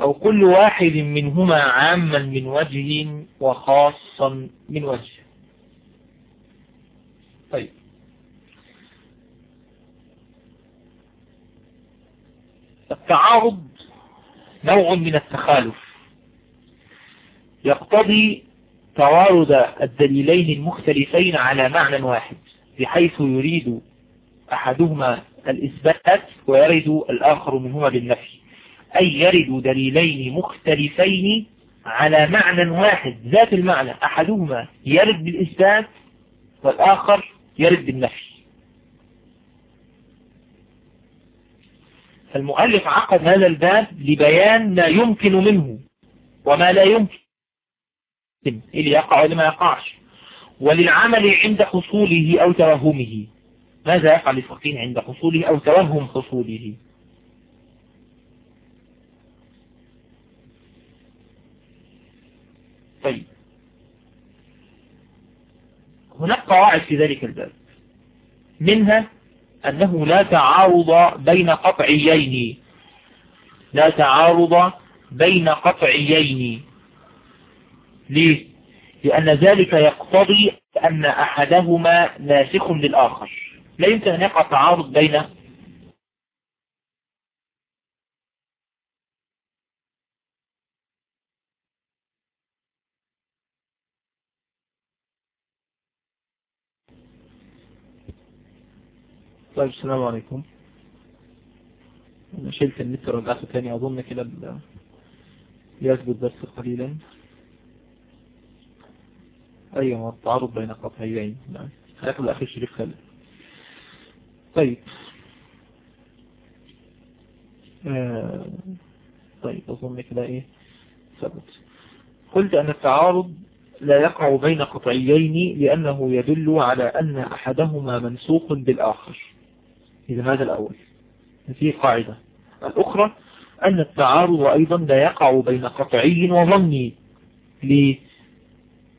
أو كل واحد منهما عاما من وجه وخاصا من وجه. طيب. التعارض نوع من التخالف. يقتضي توارد الدليلين المختلفين على معنى واحد بحيث يريد أحدهما الإثبات ويرد الآخر منهما بالنفي. أي يرد دليلين مختلفين على معنى واحد ذات المعنى. أحدهما يرد بالإثبات والآخر يرد بالنفي. المؤلف عقد هذا الباب لبيان ما يمكن منه وما لا يمكن اللي يقع ولا ما يقعش. وللعمل عند حصوله أو توهمه ماذا يفعل الفقيه عند حصوله أو توهم حصوله. طيب. هناك قواعد في ذلك الباب. منها أنه لا تعارض بين قطعيين. لا تعارض بين قطعيين. ليه؟ لأن ذلك يقتضي أن أحدهما ناسخ للآخر. لا يمكن أن يقع تعارض بين طيب السلام عليكم. أنا شلت النت ورجعته تاني. أظن كده يثبت بس قليلا. أيوة التعارض بين قطعيين. نعم. هياخد الأخير شريف خالد. طيب. آه طيب أظن كده إيه؟ ثبت. قلت أن التعارض لا يقع بين قطعيين لأنه يدل على أن أحدهما منسوق بالآخر. إذا هذا الأول. في قاعدة. الأخرى أن التعارض أيضا لا يقع بين قطعي وظني. ليه؟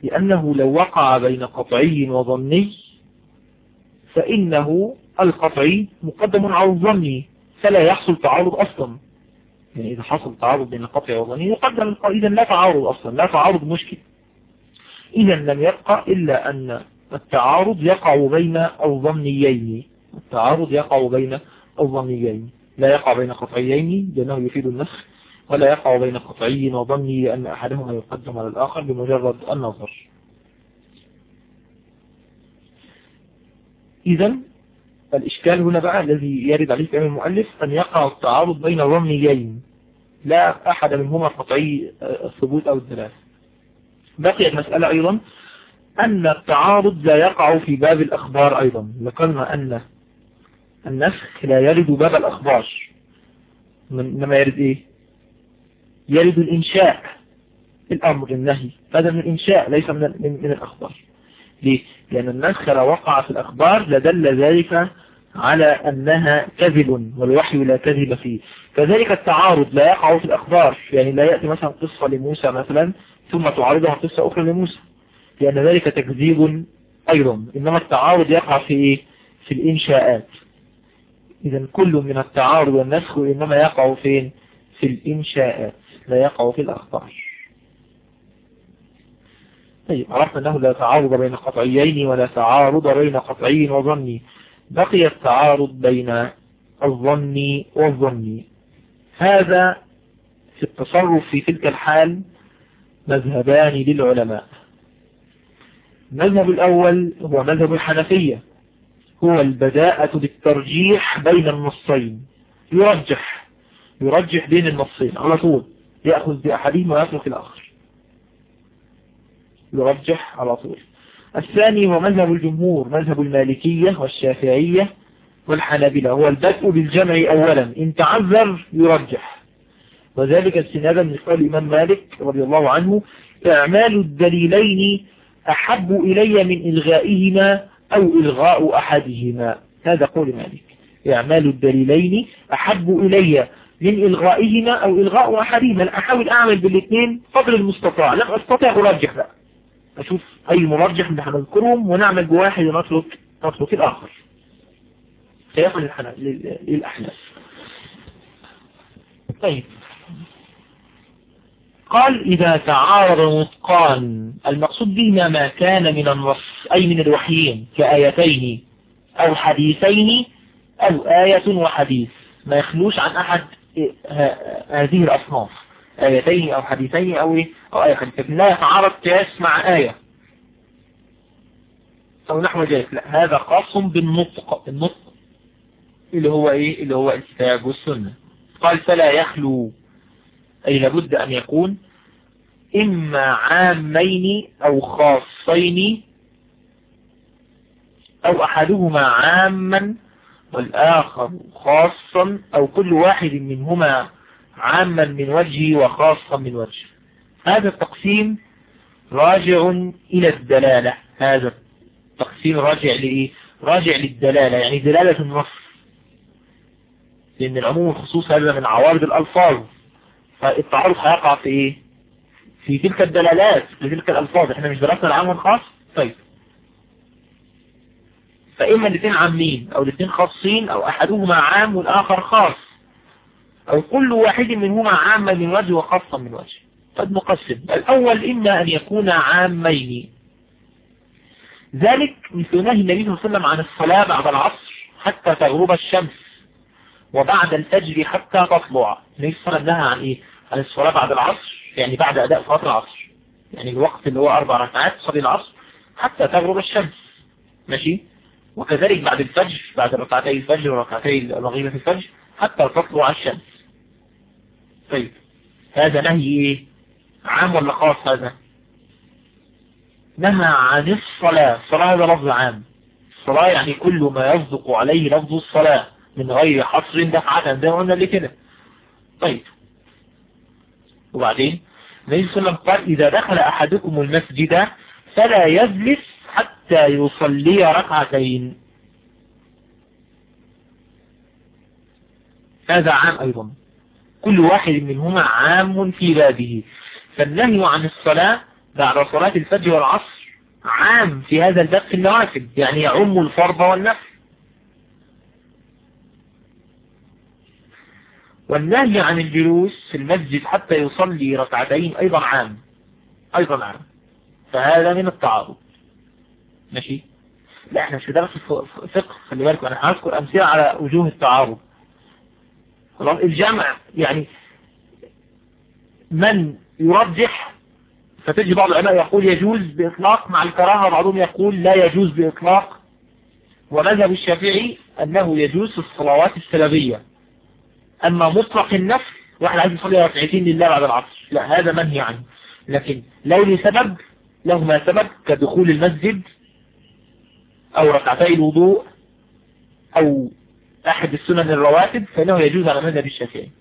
لأنه لو وقع بين قطعي وظني فإنه القطعي مقدم على الظني فلا يحصل تعارض أصلا. يعني إذا حصل تعارض بين قطعي وظني يقدم إذا لا تعارض أصلا لا تعارض مشكل إذا لم يبقى إلا أن التعارض يقع بين الظنيين. التعارض يقع بين الظنيين. لا يقع بين قطعيين لأنه يفيد النسخ ولا يقع بين قطعي وظني أن أحدهما يقدم على الآخر بمجرد النظر. إذا الإشكال هنا بقى الذي يرد عليه كلام المؤلف أن يقع التعارض بين ظنيين لا أحد منهما قطعي الثبوت أو الدلالة. بقيت مسألة أيضا أن التعارض لا يقع في باب الأخبار أيضا. ذكرنا أن النسخ لا يرد باب الأخبار. إنما يرد إيه؟ يرد الإنشاء. الأمر النهي. هذا من الإنشاء ليس من الأخبار. ليه؟ لأن النسخ لو وقع في الأخبار لدل ذلك على أنها كذب والوحي لا كذب فيه. كذلك التعارض لا يقع في الأخبار. يعني لا يأتي مثلا قصة لموسى مثلا ثم تعارضها قصة أخرى لموسى. لأن ذلك تكذيب أيضا. إنما التعارض يقع في إيه؟ في الإنشاءات. إذا كل من التعارض والنسخ إنما يقع فين؟ في الإنشاءات لا يقع في الأخبار. طيب عرفنا أنه لا تعارض بين قطعيين ولا تعارض بين قطعي وظني. بقي التعارض بين الظن والظن هذا في التصرف في تلك الحال مذهبان للعلماء. المذهب الأول هو مذهب الحنفية. هو البداءة بالترجيح بين النصين. يرجح يرجح بين النصين على طول. يأخذ بأحدهما ويترك الآخر. يرجح على طول. الثاني هو مذهب الجمهور مذهب المالكية والشافعية والحنابلة. هو البدء بالجمع أولا. إن تعذر يرجح. وذلك استنادا من قول الإمام مالك رضي الله عنه إعمال الدليلين أحب إلي من إلغائهما أو إلغاء أحدهما. هذا قول مالك. إعمال الدليلين أحب إلي من إلغائهما أو إلغاء أحدهما. أحاول أعمل بالاثنين قدر المستطاع. لم أستطع أرجح بقى أشوف أي مرجح اللي هنذكرهم ونعمل بواحد ونترك نترك الآخر. سيقل للأحناف. طيب. قال إذا تعارض نطقان المقصود بهما ما كان من النص أي من الوحيين كآيتين أو حديثين أو آية وحديث. ما يخلوش عن أحد هذه الأصناف. آيتين أو حديثين أو إيه؟ أو آية لكن لا يتعارض قياس مع آية. أو نحو ذلك. لا هذا خاص بالنطق. النطق اللي هو إيه؟ اللي هو الكتاب والسنة. قال فلا يخلو. أي لابد أن يكون إما عامين أو خاصين أو أحدهما عاما والآخر خاصا أو كل واحد منهما عاما من وجه وخاصا من وجه هذا التقسيم راجع إلى الدلالة. هذا التقسيم راجع لإيه؟ راجع للدلالة. يعني دلالة النص. لأن العموم والخصوص هذا من عوارض الألفاظ. فالتعارض هيقع في إيه؟ في تلك الدلالات في تلك الألفاظ. إحنا مش درسنا العام والخاص طيب. فإما الاثنين عامين أو الاثنين خاصين أو أحدهما عام والآخر خاص. أو كل واحد منهما عاما من وجه وخاصا من وجه. قد نقسم. الأول إما أن يكون عامين. ذلك مثل نهي النبي صلى الله عليه وسلم عن الصلاة بعد العصر حتى تغرب الشمس وبعد الفجر حتى تطلع. النبي صلى الله عليه وسلم نهى عن إيه؟ عن الصلاة بعد العصر يعني بعد أداء صلاة العصر. يعني الوقت اللي هو أربع ركعات صلي العصر حتى تغرب الشمس. ماشي؟ وكذلك بعد الفجر بعد ركعتي الفجر وركعتي رغيبة الفجر حتى تطلع الشمس. طيب هذا نهي إيه عام ولا خاص هذا؟ نهى عن الصلاة الصلاة هذا لفظ عام. الصلاة يعني كل ما يصدق عليه لفظ الصلاة من غير حصر دفعة ما قلنا كده. طيب. وبعدين النبي صلى الله عليه وسلم قال إذا دخل أحدكم المسجد فلا يجلس حتى يصلي ركعتين. هذا عام أيضا. كل واحد منهما عام في بابه فالنهي عن الصلاة بعد صلاة الفجر والعصر عام في هذا الباب في النوافل يعني يعم الفرض والنفل. والنهي عن الجلوس في المسجد حتى يصلي ركعتين أيضا عام أيضا عام. فهذا من التعارض. ماشي؟ لا إحنا مش درس فقه خلي بالكم. أنا هذكر أمثلة على وجوه التعارض. الجمع يعني من يرجح فتجي بعض العلماء يقول يجوز بإطلاق مع الكراهة بعضهم يقول لا يجوز بإطلاق. ومذهب الشافعي أنه يجوز في الصلوات السلبية أما مطلق النفل واحد عايز يصلي ركعتين لله بعد العصر. لا هذا منهي عنه. لكن لو لسبب له ما سبب كدخول المسجد أو ركعتي الوضوء أو أحد السنن الرواتب فإنه يجوز على مذهب الشافعي.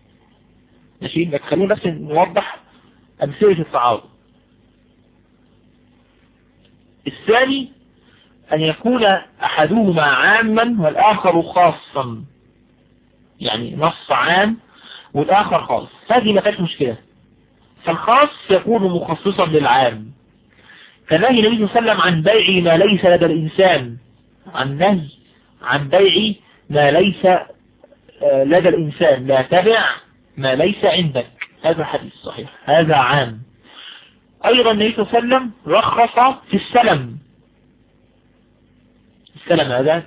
ماشي؟ لكن خلينا بس نوضح أمثلة التعارض. الثاني أن يكون أحدهما عاما والآخر خاصا. يعني نص عام والآخر خاص. هذه ما فيش مشكلة. فالخاص يكون مخصصا للعام. كنهي النبي صلى الله عليه وسلم عن بيع ما ليس لدى الإنسان. عن نهي عن بيع ما ليس لدى الإنسان لا تبع ما ليس عندك. هذا حديث صحيح هذا عام. أيضا النبي صلى الله عليه وسلم رخص في السلم. السلم هذا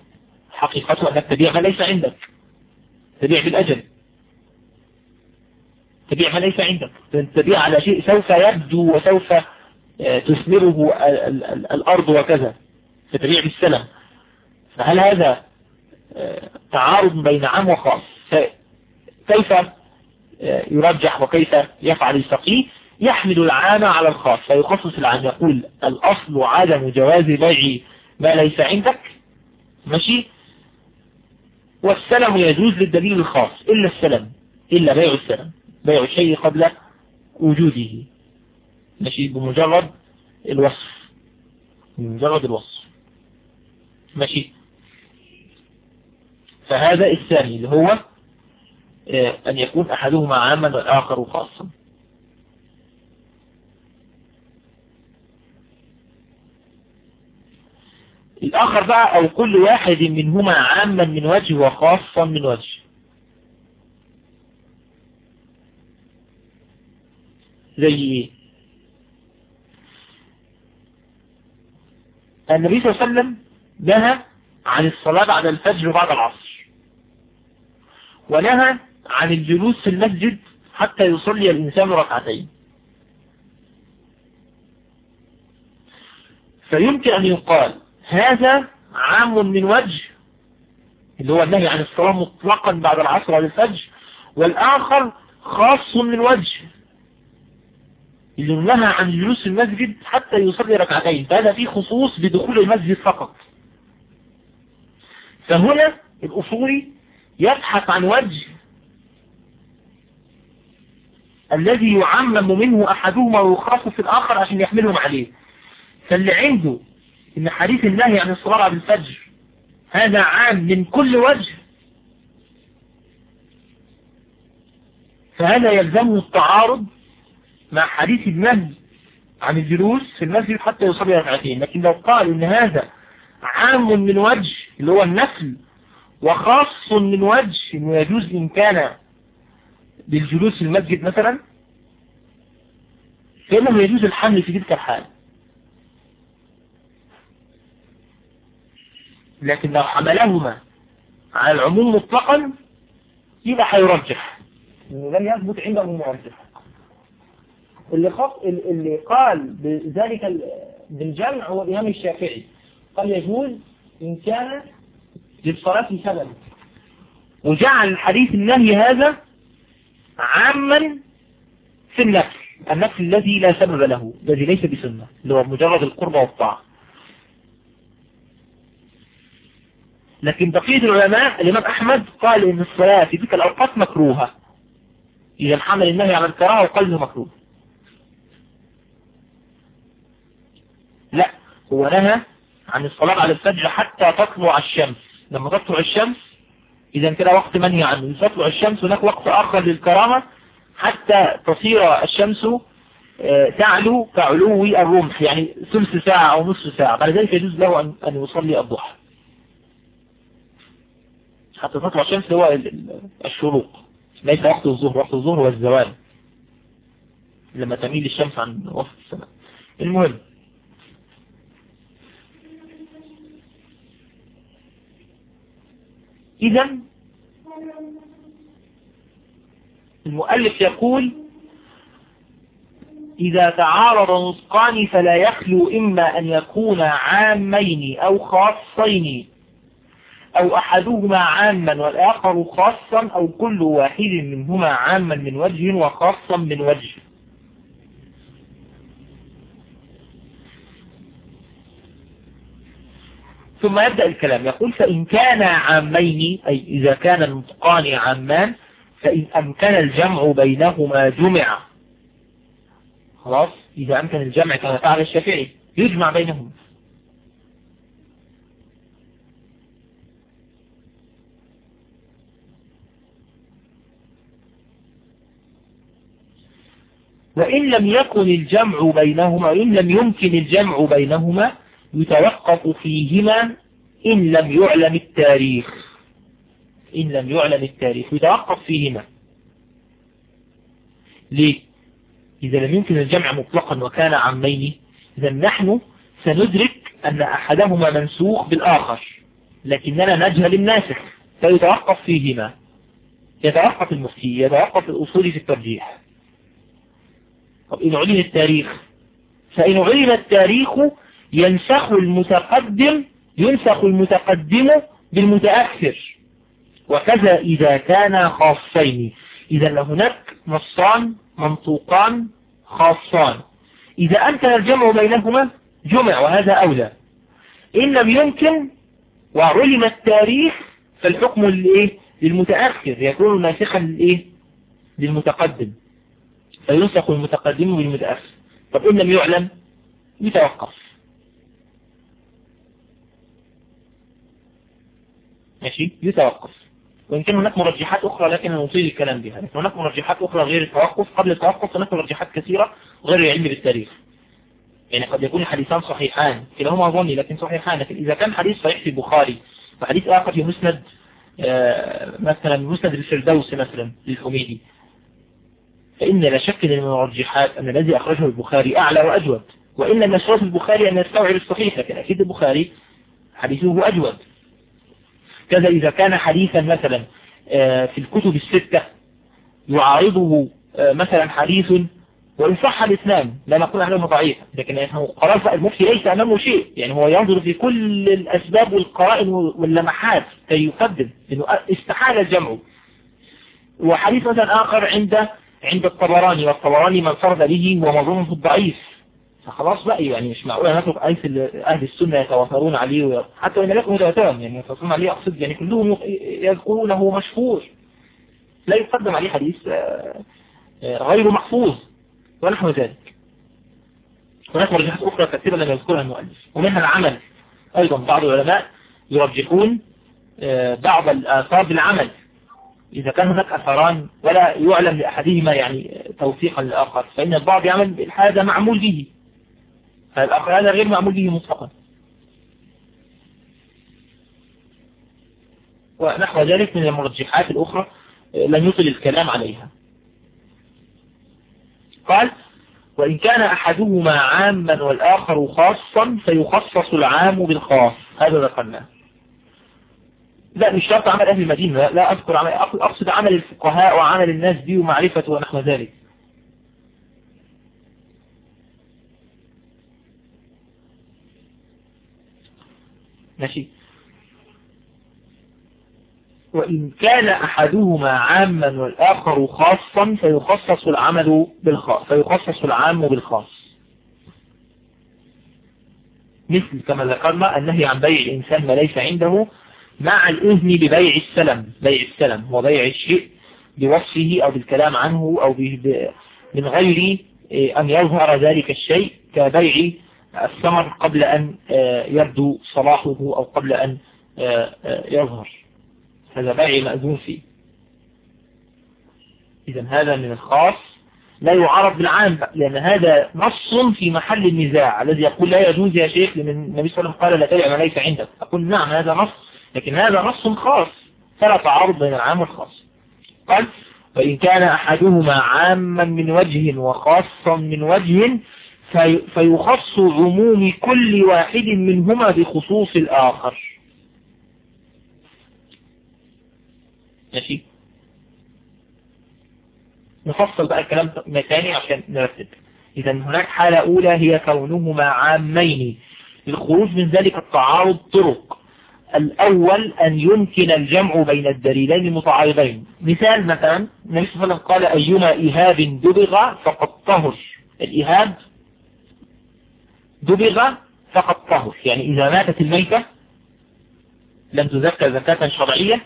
حقيقته أنك تبيع ما ليس عندك. تبيع بالأجل. تبيع ما ليس عندك. تبيع على شيء سوف يبدو وسوف تثمره الأرض وكذا. فتبيع بالسلم. فهل هذا تعارض بين عام وخاص. كيف يرجح وكيف يفعل الفقيه؟ يحمل العام على الخاص فيخصص العام يقول الأصل عدم جواز بيع ما ليس عندك. ماشي؟ والسلم يجوز للدليل الخاص إلا السلم إلا بيع السلم بيع الشيء قبل وجوده. ماشي؟ بمجرد الوصف. بمجرد الوصف. ماشي؟ فهذا الثاني اللي هو أن يكون أحدهما عاما والآخر خاصا. الآخر بقى أو كل واحد منهما عاما من وجه وخاصا من وجه. زي إيه؟ النبي صلى الله عليه وسلم نهى عن الصلاة بعد الفجر وبعد العصر. ونهى عن الجلوس في المسجد حتى يصلي الإنسان ركعتين. فيمكن أن يقال هذا عام من وجه اللي هو النهي عن الصلاة مطلقا بعد العصر وبعد الفجر والآخر خاص من وجه اللي نهى عن الجلوس في المسجد حتى يصلي ركعتين. فهذا فيه خصوص بدخول المسجد فقط. فهنا الأصولي يبحث عن وجه الذي يعمم منه أحدهما ويخصص الآخر عشان يحملهم عليه. فاللي عنده إن حديث النهي عن الصلاة بعد الفجر هذا عام من كل وجه فهذا يلزمه التعارض مع حديث النهي عن الجلوس في المسجد حتى يصلي ركعتين. لكن لو قال إن هذا عام من وجه اللي هو النفل وخاص من وجه انه يجوز إن كان بالجلوس في المسجد مثلا فإنه يجوز الحمل في تلك الحال لكن لو حملهما على العموم مطلقا يبقى هيرجح لم يثبت عنده مرجح. اللي, خف... اللي قال بذلك بالجمع هو الإمام الشافعي. قال يجوز إن كان للصلاة سبب وجعل حديث النهي هذا عاما في النفل النفل الذي لا سبب له الذي ليس بسنة اللي هو مجرد القربة والطاعة. لكن بقية العلماء الإمام أحمد قال إن الصلاة في تلك الأوقات مكروهة. إذا حمل النهي على الكراهة وقال إنه مكروه. لا هو نهى عن الصلاة على الفجر حتى تطلع الشمس. لما تطلع الشمس إذا كده وقت منهي عنه. تطلع الشمس هناك وقت آخر للكرامة حتى تصير الشمس تعلو كعلو الرمح يعني ثلث ساعة أو نصف ساعة. بعد ذلك يجوز له أن يصلي الضحى. حتى تطلع الشمس هو الشروق. ليس وقت الظهر. وقت الظهر هو الزوال. لما تميل الشمس عن وسط السماء. المهم إذا المؤلف يقول إذا تعارض نطقان فلا يخلو إما أن يكون عامين أو خاصين أو أحدهما عاما والآخر خاصا أو كل واحد منهما عاما من وجه وخاصا من وجه. ثم يبدأ الكلام. يقول فإن كان عامين أي إذا كان النطقان عامان فإن أمكن الجمع بينهما جمع. خلاص؟ إذا أمكن الجمع كما فعل الشافعي يجمع بينهما وإن لم يكن الجمع بينهما وإن لم يمكن الجمع بينهما يتوقف فيهما إن لم يعلم التاريخ. إن لم يعلم التاريخ. يتوقف فيهما. ليه؟ إذا لم يمكن الجمع مطلقا وكان عمين إذا نحن سندرك أن أحدهما منسوخ بالآخر لكننا نجهل الناسخ. فيتوقف فيهما. يتوقف المفتي يتوقف الأصول في الترجيح. طب إن علم التاريخ. فإن علم التاريخ ينسخ المتقدم ينسخ المتقدم بالمتأخر. وكذا إذا كان خاصين. إذا هناك نصان منطوقان خاصان. إذا أمكن الجمع بينهما جمع وهذا أولى. إن لم يمكن وعلم التاريخ فالحكم للإيه؟ للمتأخر. يكون ناسخا للإيه؟ للمتقدم. فينسخ المتقدم بالمتأخر. طب إن لم يعلم يتوقف. ماشي؟ يتوقف وإن كان هناك مرجحات أخرى لكن نطيل الكلام بها. لكن هناك مرجحات أخرى غير التوقف. قبل التوقف هناك مرجحات كثيرة غير العلم بالتاريخ. يعني قد يكون الحديثان صحيحان. كلاهما ظني لكن صحيحان. لكن إذا كان حديث صحيح في البخاري وحديث آخر في مسند آه، مثلا مسند الفردوس مثلا للحميدي. فإن لا شك من المرجحات أن الذي أخرجه البخاري أعلى وأجود. وإن يشرف البخاري أن يستوعب الصحيح. لكن أكيد البخاري حديثه أجود. كذا إذا كان حديثا مثلا آه، في الكتب الستة يعارضه آه، مثلا حديث وإن صح لا نقول عنه ضعيف لكن خلاص المفتي ليس أمامه شيء يعني هو ينظر في كل الأسباب والقرائن واللمحات كي يقدم إنه استحال الجمع. وحديث مثلا آخر عند عند الطبراني والطبراني من فرض به في الضعيف. فخلاص بقى يعني مش معقول. نترك أهل السنة يتوافرون عليه حتى وإن لكم متواترون يعني يتوافرون عليه أقصد يعني كلهم يذكرونه مشهور. لا يقدم عليه حديث آه، آه، غير محفوظ ونحو ذلك. هناك مرجحات أخرى كثيرة لم يذكرها المؤلف. ومنها العمل. أيضا بعض العلماء يرجحون آه، بعض الآثار بالعمل. إذا كان هناك أثران ولا يعلم لأحدهما يعني توثيقا للآخر. فإن البعض يعمل هذا معمول به فالآخر هذا غير معمول به مطلقا. ونحو ذلك من المرجحات الأخرى لن يطل الكلام عليها. قال وإن كان أحدهما عاما والآخر خاصا فيخصص العام بالخاص. هذا ذكرناه لا مش شرط عمل أهل المدينة لا أذكر عمل أقصد عمل الفقهاء وعمل الناس دي ومعرفة ونحو ذلك. ماشي. وإن كان أحدهما عاما والآخر خاصا فيخصص العمل بالخاص فيخصص العام بالخاص. مثل كما ذكرنا النهي عن بيع الإنسان ما ليس عنده مع الإذن ببيع السلم بيع السلم هو بيع الشيء بوصفه أو بالكلام عنه أو من غير آه، أن يظهر ذلك الشيء كبيع الثمر قبل أن آه، يبدو صلاحه أو قبل أن آه، يظهر. هذا بيع مأذون فيه. إذا هذا من الخاص. لا يعرض بالعام لأن هذا نص في محل النزاع الذي يقول لا يجوز يا شيخ لأن النبي صلى الله عليه وسلم قال لا تبع ما ليس عندك. أقول نعم هذا نص لكن هذا نص خاص. فلا تعارض بين العام والخاص. قال فإن كان أحدهما عاما من وجه وخاصا من وجه فيخص عموم كل واحد منهما بخصوص الآخر. ماشي؟ نفصل بقى الكلام ثاني عشان نرتب. إذا هناك حالة أولى هي كونهما عامين. للخروج من ذلك التعارض طرق. الأول أن يمكن الجمع بين الدليلين المتعارضين. مثال مثلا النبي صلى الله عليه وسلم قال أيما إهاب دبغ فقد طهر. الإهاب دبغ فقد طهر. يعني إذا ماتت الميتة لم تذكر زكاة شرعية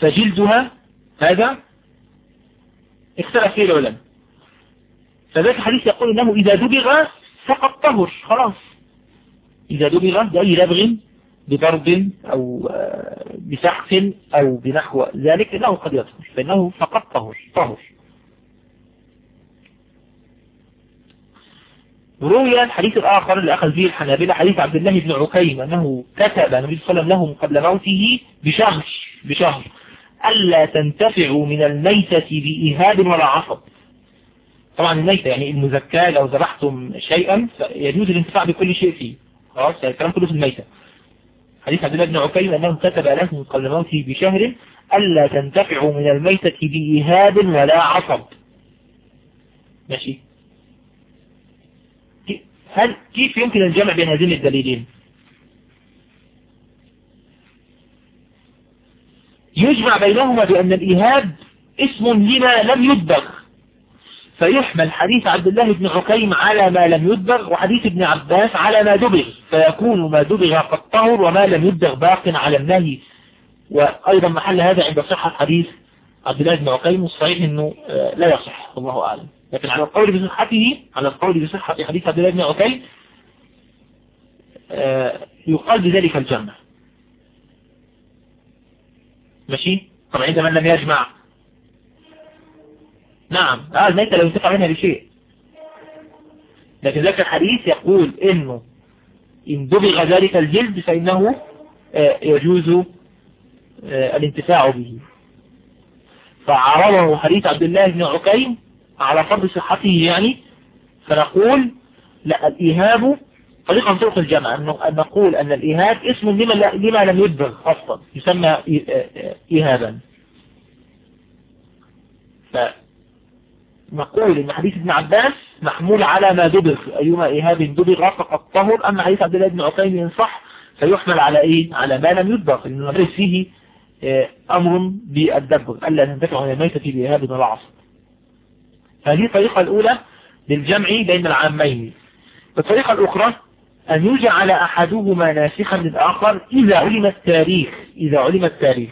فجلدها هذا اختلف فيه العلماء. فذلك الحديث يقول إنه إذا دبغ فقد طهر. خلاص. إذا دبغ بأي لبغ بضرب أو آه، بسحق أو بنحو ذلك إنه قد يطهر. فإنه فقد طهر. طهر. روي الحديث الآخر اللي أخذ فيه الحنابلة حديث عبد الله بن عكيم أنه كتب النبي صلى الله عليه وسلم لهم قبل موته بشهر بشهر. ألا تنتفعوا من الميتة بإهاب ولا عصب. طبعا الميتة يعني المزكاة لو ذبحتم شيئا يجوز الانتفاع بكل شيء فيه. خلاص يعني الكلام كله في الميتة. حديث عبد الله بن عكيم أنه كتب لهم قبل موته بشهر ألا تنتفعوا من الميتة بإهاب ولا عصب. ماشي؟ هل كيف يمكن الجمع بين هذين الدليلين؟ يجمع بينهما بأن الإيهاب اسم لما لم يدبغ. فيحمل حديث عبد الله بن عكيم على ما لم يدبغ وحديث ابن عباس على ما دبغ. فيكون ما دبغ قد طهر وما لم يدبغ باق على النهي. وأيضا محل هذا عند صحة حديث عبد الله بن عكيم الصحيح أنه آه، لا يصح. الله أعلم. لكن على القول بصحته على القول بصحة حديث عبد الله بن عكيم آه، يقال بذلك الجمع. ماشي؟ طب عند من لم يجمع. نعم. آه الميتة لو انتفع منها بشيء. لكن ذاك الحديث يقول إنه إن دبغ ذلك الجلد فإنه آه، يجوز آه، الانتفاع به. فعرضه حديث عبد الله بن عكيم على فرض صحته يعني فنقول لا الإيهاب طريقة من طرق الجمع نقول أن الإيهاب اسم لما, لما لم يدبغ أصلا يسمى إيهابا. فنقول إن حديث ابن عباس محمول على ما دبغ أيما إيهاب دبغ فقد طهر أما حديث عبد الله بن عقيم إن صح فيحمل على إيه؟ على ما لم يدبغ لأنه فيه آه، أمر بالدبغ ألا تنتفع الميتة بإيهاب ولا عصر. هذه الطريقة الأولى للجمع بين العامين. الطريقة الأخرى أن يجعل أحدهما ناسخا للآخر إذا علم التاريخ. إذا علم التاريخ.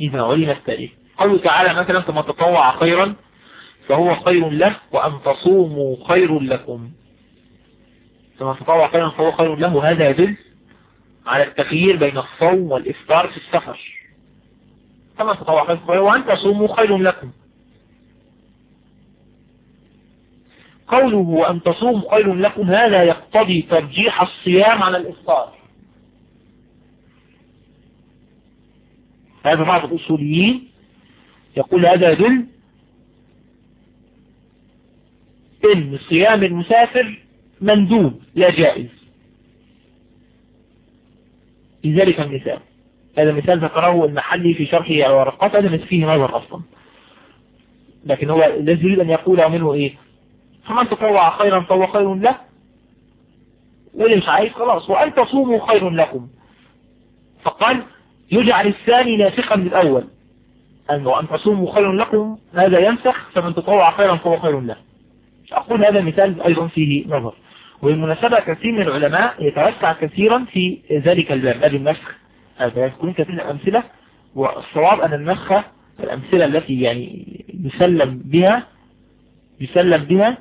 إذا علم التاريخ. قوله تعالى مثلا ثم تطوع خيرا فهو خير له وأن تصوموا خير لكم. ثم تطوع خيرا فهو خير له. هذا يدل على التخيير بين الصوم والإفطار في السفر. ثم تطوع وأن تصوموا خير لكم. قوله وأن تصوم خير لكم هذا يقتضي ترجيح الصيام على الإفطار. هذا بعض الأصوليين يقول هذا يدل إن صيام المسافر مندوب لا جائز. لذلك المثال هذا المثال ذكره المحلي في شرحه على ورقات هذا فيه نظر أصلا لكن هو الذي يريد أن يقول منه إيه. فمن تطوع خيرا فهو خير له. واللي مش عايز خلاص. وأن تصوموا خير لكم. فقال يجعل الثاني ناسخا للأول. أنه أن تصوموا خير لكم هذا ينسخ. فمن تطوع خيرا فهو خير له. أقول هذا مثال أيضا فيه نظر. وبالمناسبة كثير من العلماء يتوسع كثيرا في ذلك الباب. باب النسخ. من الأمثلة والصواب أن النسخ الأمثلة التي يعني يسلم بها يسلم بها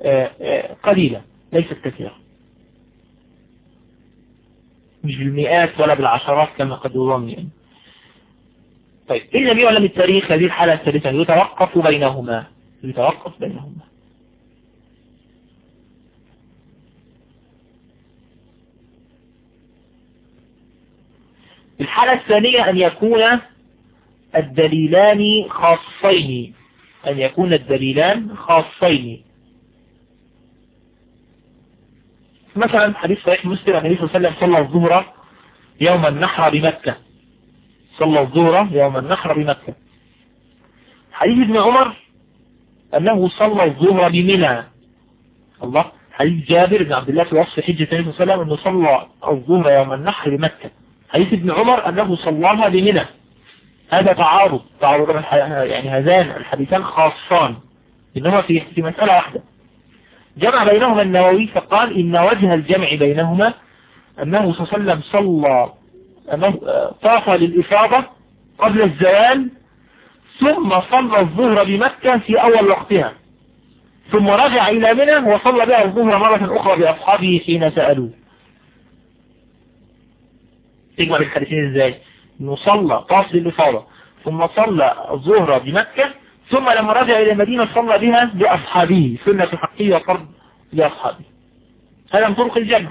آه، آه، قليلة ليست كثيرة. مش بالمئات ولا بالعشرات كما قد يظن يعني. طيب إن لم يعلم التاريخ هذه الحالة الثالثة يتوقف بينهما يتوقف بينهما. الحالة الثانية أن يكون الدليلان خاصين. أن يكون الدليلان خاصين. مثلا حديث صحيح مسلم النبي صلى الله عليه وسلم صلى الظهر يوم النحر بمكة. صلى الظهر يوم النحر بمكة. حديث ابن عمر أنه صلى الظهر بمنى. الله حديث جابر بن عبد الله في وصف حجة النبي صلى الله عليه وسلم أنه صلى الظهر يوم النحر بمكة. حديث ابن عمر أنه صلاها بمنى. هذا تعارض تعارض يعني هذان الحديثان خاصان إنهما في في مسألة واحدة. جمع بينهما النووي فقال إن وجه الجمع بينهما أنه صلى الله عليه وسلم صلى أنه طاف للإفاضة قبل الزوال ثم صلى الظهر بمكة في أول وقتها. ثم رجع إلى منى وصلى بها الظهر مرة أخرى بأصحابه حين سألوه. تجمع بالحديثين إزاي؟ انه صلى طاف للإفاضة ثم صلى الظهر بمكة ثم لما رجع إلى المدينة صلى بها لأصحابه سنة حقية فرض لأصحابه. هذا من طرق الجمع.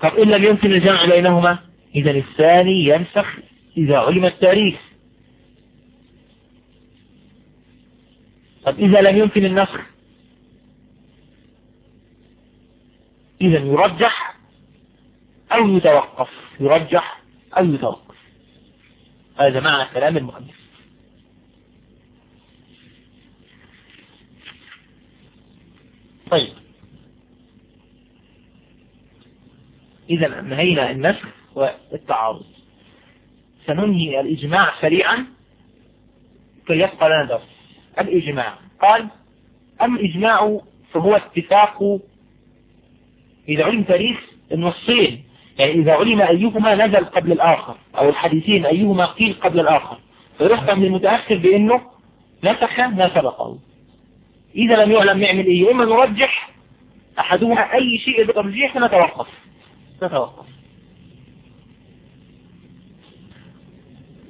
طب إن لم يمكن الجمع بينهما إذا الثاني ينسخ إذا علم التاريخ. طب إذا لم يمكن النسخ إذا يرجح أو يتوقف يرجح أو يتوقف. هذا معنى كلام المؤلف. طيب. إذا انهينا النسخ والتعارض. سننهي الإجماع سريعا كي يبقى لنا درس. الإجماع. قال أما الإجماع فهو اتفاق. إذا علم تاريخ النصين يعني إذا علم أيهما نزل قبل الآخر أو الحديثين أيهما قيل قبل الآخر فيحكم للمتأخر بأنه نسخ ما سبقه. إذا لم يعلم نعمل إيه إما نرجح أحدهما أي شيء بترجيح فنتوقف. نتوقف.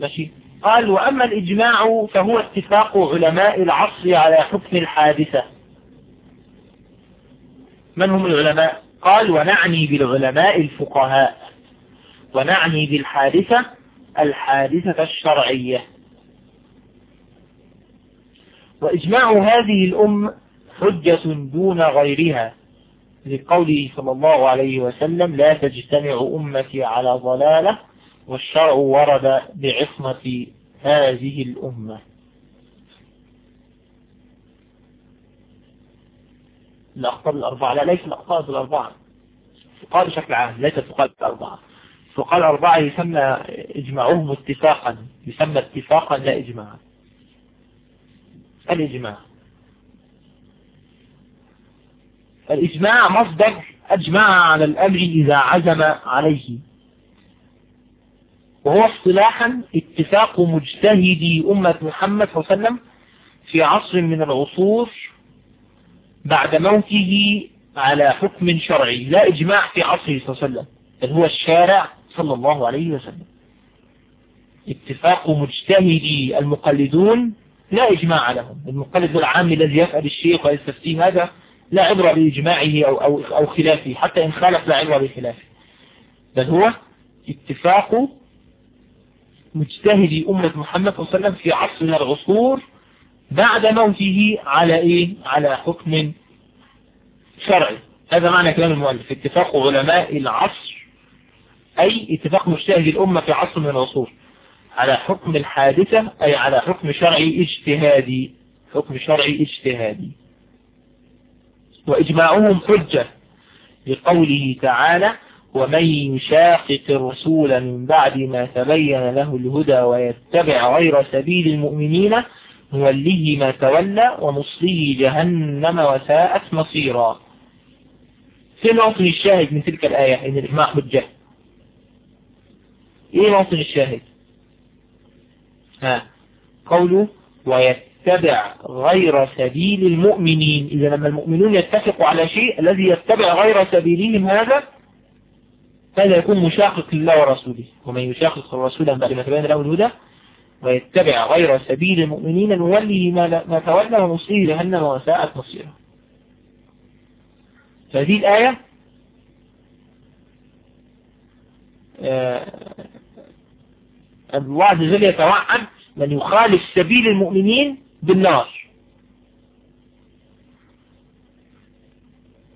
ماشي. قال وأما الإجماع فهو اتفاق علماء العصر على حكم الحادثة. من هم العلماء؟ قال ونعني بالعلماء الفقهاء. ونعني بالحادثة الحادثة الشرعية. وإجماع هذه الأم حجة دون غيرها. لقوله صلى الله عليه وسلم لا تجتمع أمتي على ضلالة والشرع ورد بعصمة هذه الأمة. الأخطاء الأربعة لا ليس الأخطاء الأربعة فقال بشكل عام ليس فقال الأربعة فقال الأربعة يسمى إجماعهم اتفاقا. يسمى اتفاقا لا إجماعا الإجماع. الإجماع مصدر أجمع على الأمر إذا عزم عليه. وهو اصطلاحا اتفاق مجتهدي أمة محمد صلى الله عليه وسلم في عصر من العصور بعد موته على حكم شرعي لا إجماع في عصره صلى الله عليه وسلم بل هو الشارع صلى الله عليه وسلم. اتفاق مجتهدي المقلدون لا إجماع لهم. المقلد العام الذي يسأل الشيخ ويستفتيه هذا لا عبرة بإجماعه أو, أو, أو خلافه حتى إن خالف لا عبرة بخلافه بل هو اتفاق مجتهدي أمة محمد صلى الله عليه وسلم في عصر من العصور بعد موته على إيه؟ على حكم شرعي. هذا معنى كلام المؤلف. اتفاق علماء العصر أي اتفاق مجتهدي الأمة في عصر من العصور. على حكم الحادثة أي على حكم شرعي اجتهادي حكم شرعي اجتهادي وإجماعهم حجة لقوله تعالى ومن يشاقق الرسول من بعد ما تبين له الهدى ويتبع غير سبيل المؤمنين نوليه ما تولى ونصليه جهنم وساءت مصيرا. في موطن الشاهد من تلك الآية إن الإجماع حجة. إيه موطن الشاهد؟ ها قوله ويتبع غير سبيل المؤمنين. إذا لما المؤمنون يتفقوا على شيء الذي يتبع غير سبيلهم هذا هذا يكون مشاقق لله ورسوله. ومن يشاقق الرسول بعد ما تبين له الهدى ويتبع غير سبيل المؤمنين نوليه ما تولى ونصيه جهنم وساءت مصيره. فهذه الآية الله عز وجل يتوعد من يخالف سبيل المؤمنين بالنار.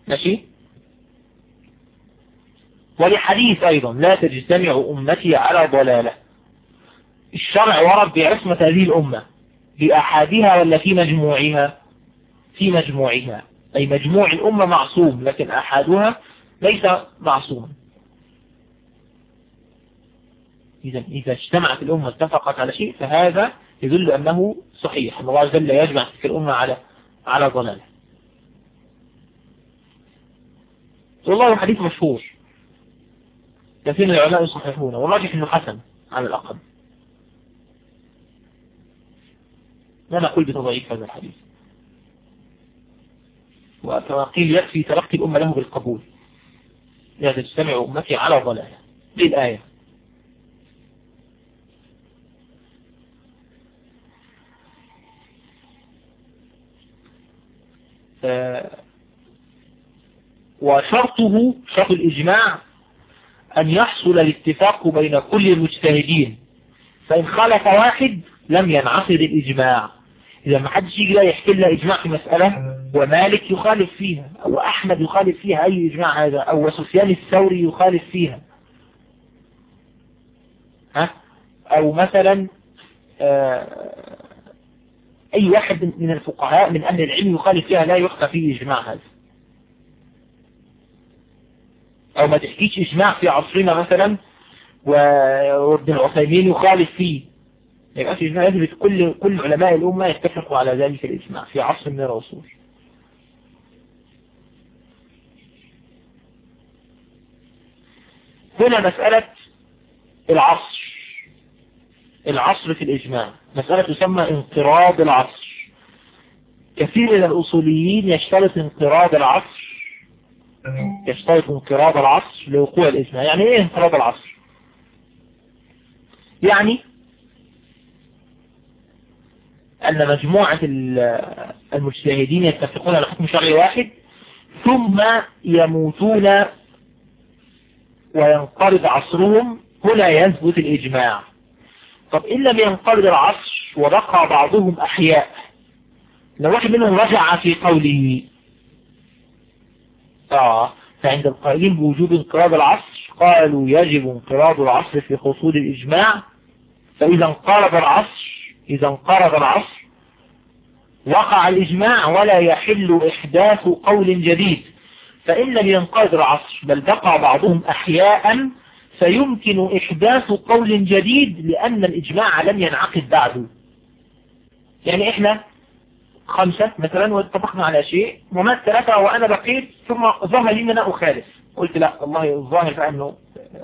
ماشي؟ ولحديث أيضا لا تجتمع أمتي على ضلالة. الشرع ورد بعصمة هذه الأمة بأحادها ولا في مجموعها؟ في مجموعها. أي مجموع الأمة معصوم لكن أحادها ليس معصوما إذا إذا اجتمعت الأمة اتفقت على شيء فهذا يدل أنه صحيح الله عز وجل يجمع تلك الأمة على على ضلالة والله حديث مشهور. كثير من العلماء يصححونه والراجح إنه حسن على الأقل. لا نقول بتضعيف هذا الحديث. وكما قيل يكفي تلقي الأمة له بالقبول. لا تجتمع أمتي على ضلالة. للآية وشرطه شرط الإجماع أن يحصل الاتفاق بين كل المجتهدين. فإن خالف واحد لم ينعقد الإجماع. إذا ما حدش يجي يحكي لنا إجماع في مسألة ومالك يخالف فيها أو أحمد يخالف فيها أي إجماع هذا أو سفيان الثوري يخالف فيها. ها؟ أو مثلا أي واحد من الفقهاء من أهل العلم يخالف فيها لا يحكى فيه إجماع هذا. أو ما تحكيش إجماع في عصرنا مثلا وابن العثيمين يخالف فيه. يبقى في إجماع يجب كل كل علماء الأمة يتفقوا على ذلك الإجماع في عصر من الرسول هنا مسألة العصر. العصر في الإجماع. مسألة تسمى انقراض العصر. كثير من الأصوليين يشترط انقراض العصر. يشترط انقراض العصر لوقوع الإجماع. يعني إيه انقراض العصر؟ يعني أن مجموعة المجتهدين يتفقون على حكم شرعي واحد ثم يموتون وينقرض عصرهم. هنا يثبت الإجماع. طب إن لم ينقرض العصر وبقى بعضهم أحياء لو واحد منهم رجع في قوله آه فعند القائلين بوجوب انقراض العصر قالوا يجب انقراض العصر في حصول الإجماع فإذا انقرض العصر إذا انقرض العصر وقع الإجماع ولا يحل إحداث قول جديد. فإن لم ينقرض العصر بل بقى بعضهم أحياء فيمكن إحداث قول جديد لأن الإجماع لم ينعقد بعده يعني إحنا خمسة مثلا واتفقنا على شيء ومات ثلاثة وأنا بقيت ثم ظهر لي أنا أخالف. قلت لا والله الظاهر فأنه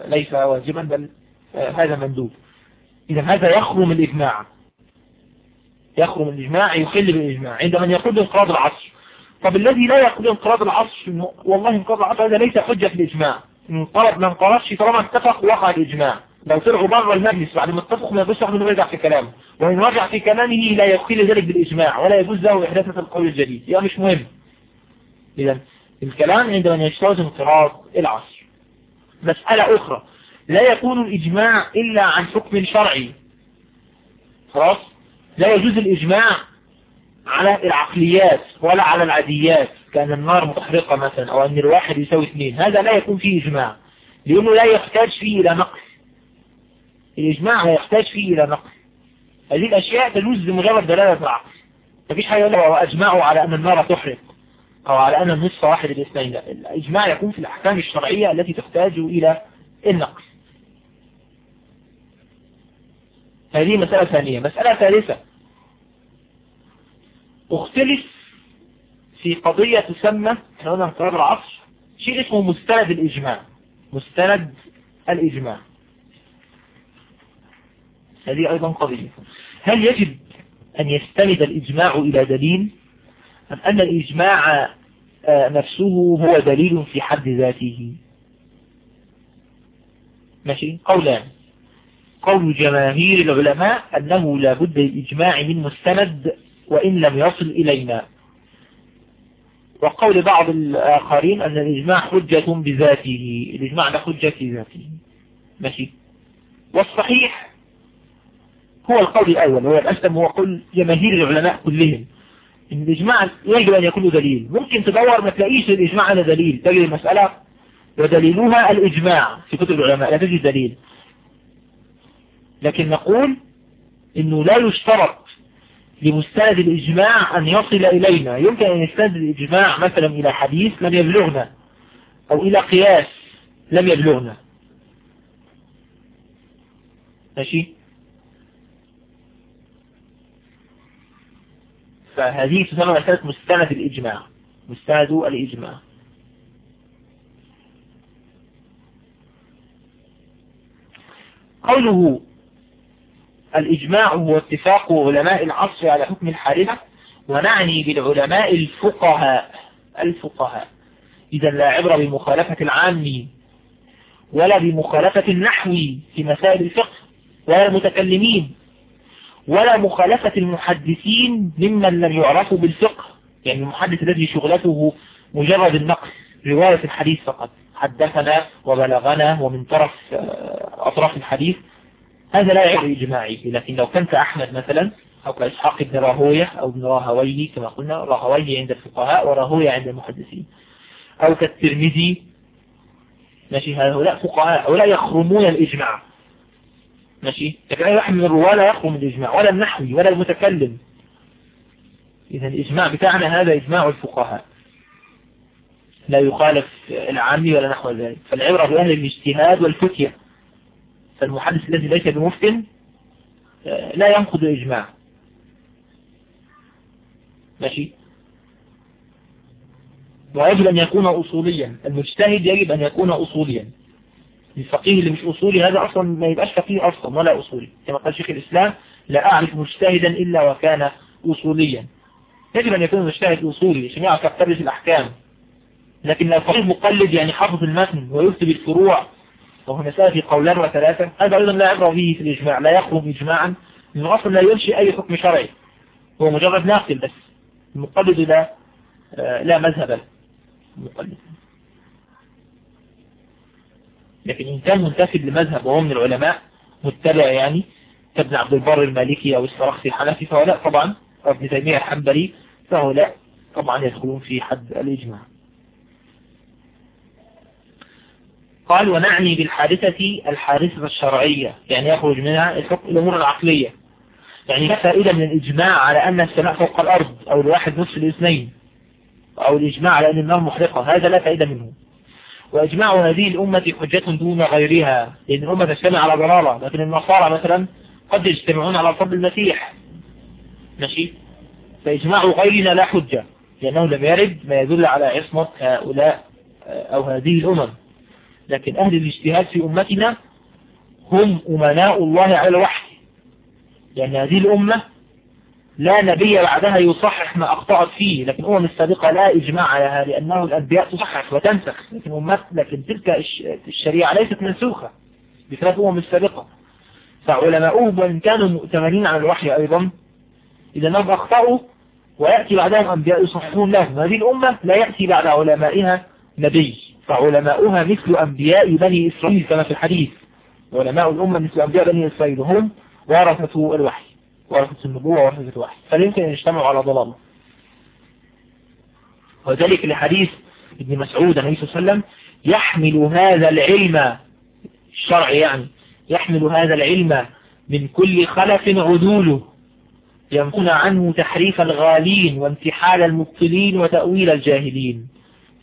ليس واجبا بل هذا مندوب. إذا هذا يخرم الإجماع. يخرم الإجماع يخل بالإجماع عندما يقول انقراض العصر. طب الذي لا يقول انقراض العصر؟ والله انقراض العصر هذا ليس حجة الإجماع. انقرض ما انقرضش طالما اتفق وقع الإجماع. لو طلعوا بره المجلس بعد ما اتفقوا ما يجوز منهم يرجع في كلامه. وإن رجع في كلامه لا يخل ذلك بالإجماع ولا يجوز له إحداثة القول الجديد. يعني مش مهم. إذا الكلام عندما يجتاز انقراض العصر. مسألة أخرى. لا يكون الإجماع إلا عن حكم شرعي. خلاص؟ لا يجوز الإجماع على العقليات ولا على العاديات كأن النار محرقة مثلا أو أن الواحد يساوي اثنين. هذا لا يكون فيه إجماع لأنه لا يحتاج فيه إلى نقل الإجماع لا يحتاج فيه إلى نقل هذه الأشياء تجوز بمجرد دلالة العقل. مفيش حاجة يقول وأجمعوا على أن النار تحرق أو على أن النصف واحد الاثنين لا الإجماع يكون في الأحكام الشرعية التي تحتاج إلى النقل هذه مسألة ثانية. مسألة ثالثة. اختلف في قضية تسمى إحنا قلنا العصر شيء اسمه مستند الإجماع. مستند الإجماع. هذه أيضا قضية. هل يجب أن يستند الإجماع إلى دليل؟ أم أن الإجماع نفسه هو دليل في حد ذاته؟ ماشي؟ قولان. قول جماهير العلماء أنه لا بد الإجماع من مستند وإن لم يصل إلينا. وقول بعض الآخرين أن الإجماع حجة بذاته. الإجماع ده حجة في ذاته. ماشي. والصحيح هو القول الأول هو الأسلم هو قول جماهير العلماء كلهم. إن الإجماع يجب أن يكون دليل. ممكن تدور ما تلاقيش الإجماع على دليل. تجد المسألة ودليلها الإجماع في كتب العلماء. لا تجد دليل. لكن نقول إنه لا يشترط لمستند الإجماع أن يصل إلينا. يمكن أن يستند الإجماع مثلا إلى حديث لم يبلغنا أو إلى قياس لم يبلغنا. ماشي؟ فهذه تسمى مسألة مستند الإجماع. مستند الإجماع. قوله الإجماع هو اتفاق علماء العصر على حكم الحادثة ونعني بالعلماء الفقهاء. الفقهاء. إذا لا عبر بمخالفة العام ولا بمخالفة النحو في مسائل الفقه ولا المتكلمين ولا مخالفة المحدثين ممن لم يعرفوا بالفقه. يعني المحدث الذي شغلته مجرد النقل رواية الحديث فقط. حدثنا وبلغنا ومن طرف أطراف الحديث. هذا لا يعني إجماعي لكن لو كان كأحمد مثلا أو كإسحاق بن راهوية أو ابن راهويه كما قلنا راهويه عند الفقهاء وراهوية عند المحدثين. أو كالترمذي ماشي هؤلاء فقهاء هؤلاء يخرمون الإجماع. ماشي؟ لكن أي واحد من الرواة لا يخرم الإجماع ولا النحوي ولا المتكلم. إذا الإجماع بتاعنا هذا إجماع الفقهاء. لا يخالف العامي ولا نحو ذلك. فالعبرة بأهل الاجتهاد والفتية فالمحدث الذي ليس بمفتن لا ينقض الإجماع ماشي؟ ويجب أن يكون أصوليا. المجتهد يجب أن يكون أصوليا. الفقيه اللي مش أصولي هذا أصلا ما يبقاش فقيه أصلا ولا أصولي. كما قال شيخ الإسلام لا أعرف مجتهدا إلا وكان أصوليا. يجب أن يكون المجتهد أصولي عشان يعرف يقتبس الأحكام. لكن لو فقيه مقلد يعني حافظ المتن ويكتب الفروع وهو مسألة في قولان وثلاثة. هذا أيضا لا عبرة به في الإجماع لا يخرج إجماعا. لأنه أصلا لا ينشئ أي حكم شرعي. هو مجرد ناقل بس المقلد لا آه، لا مذهب له. المقلد لكن إن كان منتسب لمذهب وهو من العلماء متبع يعني كابن عبد البر المالكي أو السرخسي الحنفي فهؤلاء طبعا. أو ابن تيمية الحنبلي فهؤلاء طبعا يدخلون في حد الإجماع. قال ونعني بالحادثة الحادثة الشرعية يعني يخرج منها الأمور العقلية. يعني لا فائدة من الإجماع على أن السماء فوق الأرض أو الواحد نصف الاثنين أو الإجماع على أن النار محرقة هذا لا فائدة منه. وإجماع هذه الأمة حجة دون غيرها لأن الأمة تجتمع على ضلالة لكن النصارى مثلا قد يجتمعون على فضل المسيح. ماشي؟ فإجماع غيرنا لا حجة لأنه لم يرد ما يدل على عصمة هؤلاء أو هذه الأمم. لكن أهل الاجتهاد في أمتنا هم أمناء الله على الوحي لأن هذه الأمة لا نبي بعدها يصحح ما أخطأت فيه لكن أمم السابقة لا إجماع عليها لأنه الأنبياء تصحح وتنسخ. لكن, لكن تلك الشريعة ليست منسوخة بخلاف أمم السابقة فعلماؤهم وإن كانوا مؤتمنين على الوحي أيضا إذا نهم أخطأوا ويأتي بعدهم أنبياء يصححون لهم هذه الأمة لا يأتي بعد علمائها نبي. فعلماؤها مثل أنبياء بني إسرائيل كما في الحديث. علماء الأمة مثل أنبياء بني إسرائيل هم ورثة الوحي ورثة النبوة ورثة الوحي. فلا يمكن أن يجتمعوا على ضلال وذلك لحديث ابن مسعود عليه وسلم يحمل هذا العلم الشرعي يعني يحمل هذا العلم من كل خلف عدوله. ينفون عنه تحريف الغالين وانتحال المبطلين وتأويل الجاهلين.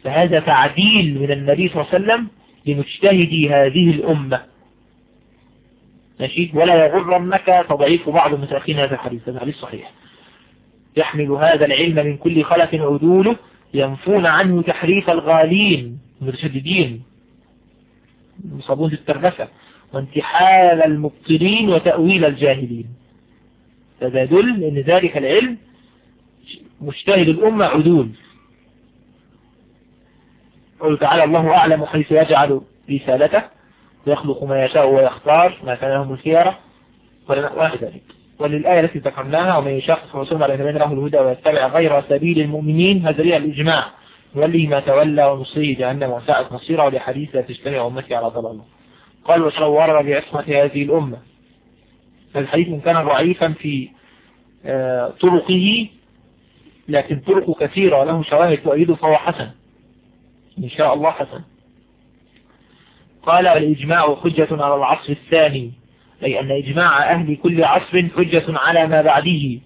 فهذا تعديل من النبي صلى الله عليه وسلم لمجتهدي هذه الأمة. ماشي؟ ولا يغرنك تضعيف بعض المتأخرين هذا الحديث. هذا الحديث صحيح. يحمل هذا العلم من كل خلف عدوله ينفون عنه تحريف الغالين المتشددين. المصابون التربسة. وانتحال المبطلين وتأويل الجاهلين. هذا يدل أن ذلك العلم مجتهد الأمة عدول. قل تعالى الله أعلم حيث يجعل رسالته يخلق ما يشاء ويختار ما كان لهم الخيارة. وما ذلك. وللآية التي ذكرناها ومن يشاقق رسول على يتبين له الهدى ويتبع غير سبيل المؤمنين هذا ليه الإجماع؟ يولي ما تولى ونصيه جهنم وساءت مصيره ولحديث لا تجتمع أمتي على ضلاله قال وشلو ورد بعصمة هذه الأمة. الحديث إن كان ضعيفا في آه، طرقه لكن طرق كثيرة له شواهد تؤيده فهو حسن. إن شاء الله حسن. قال الإجماع حجة على العصر الثاني. أي أن إجماع أهل كل عصر حجة على ما بعده.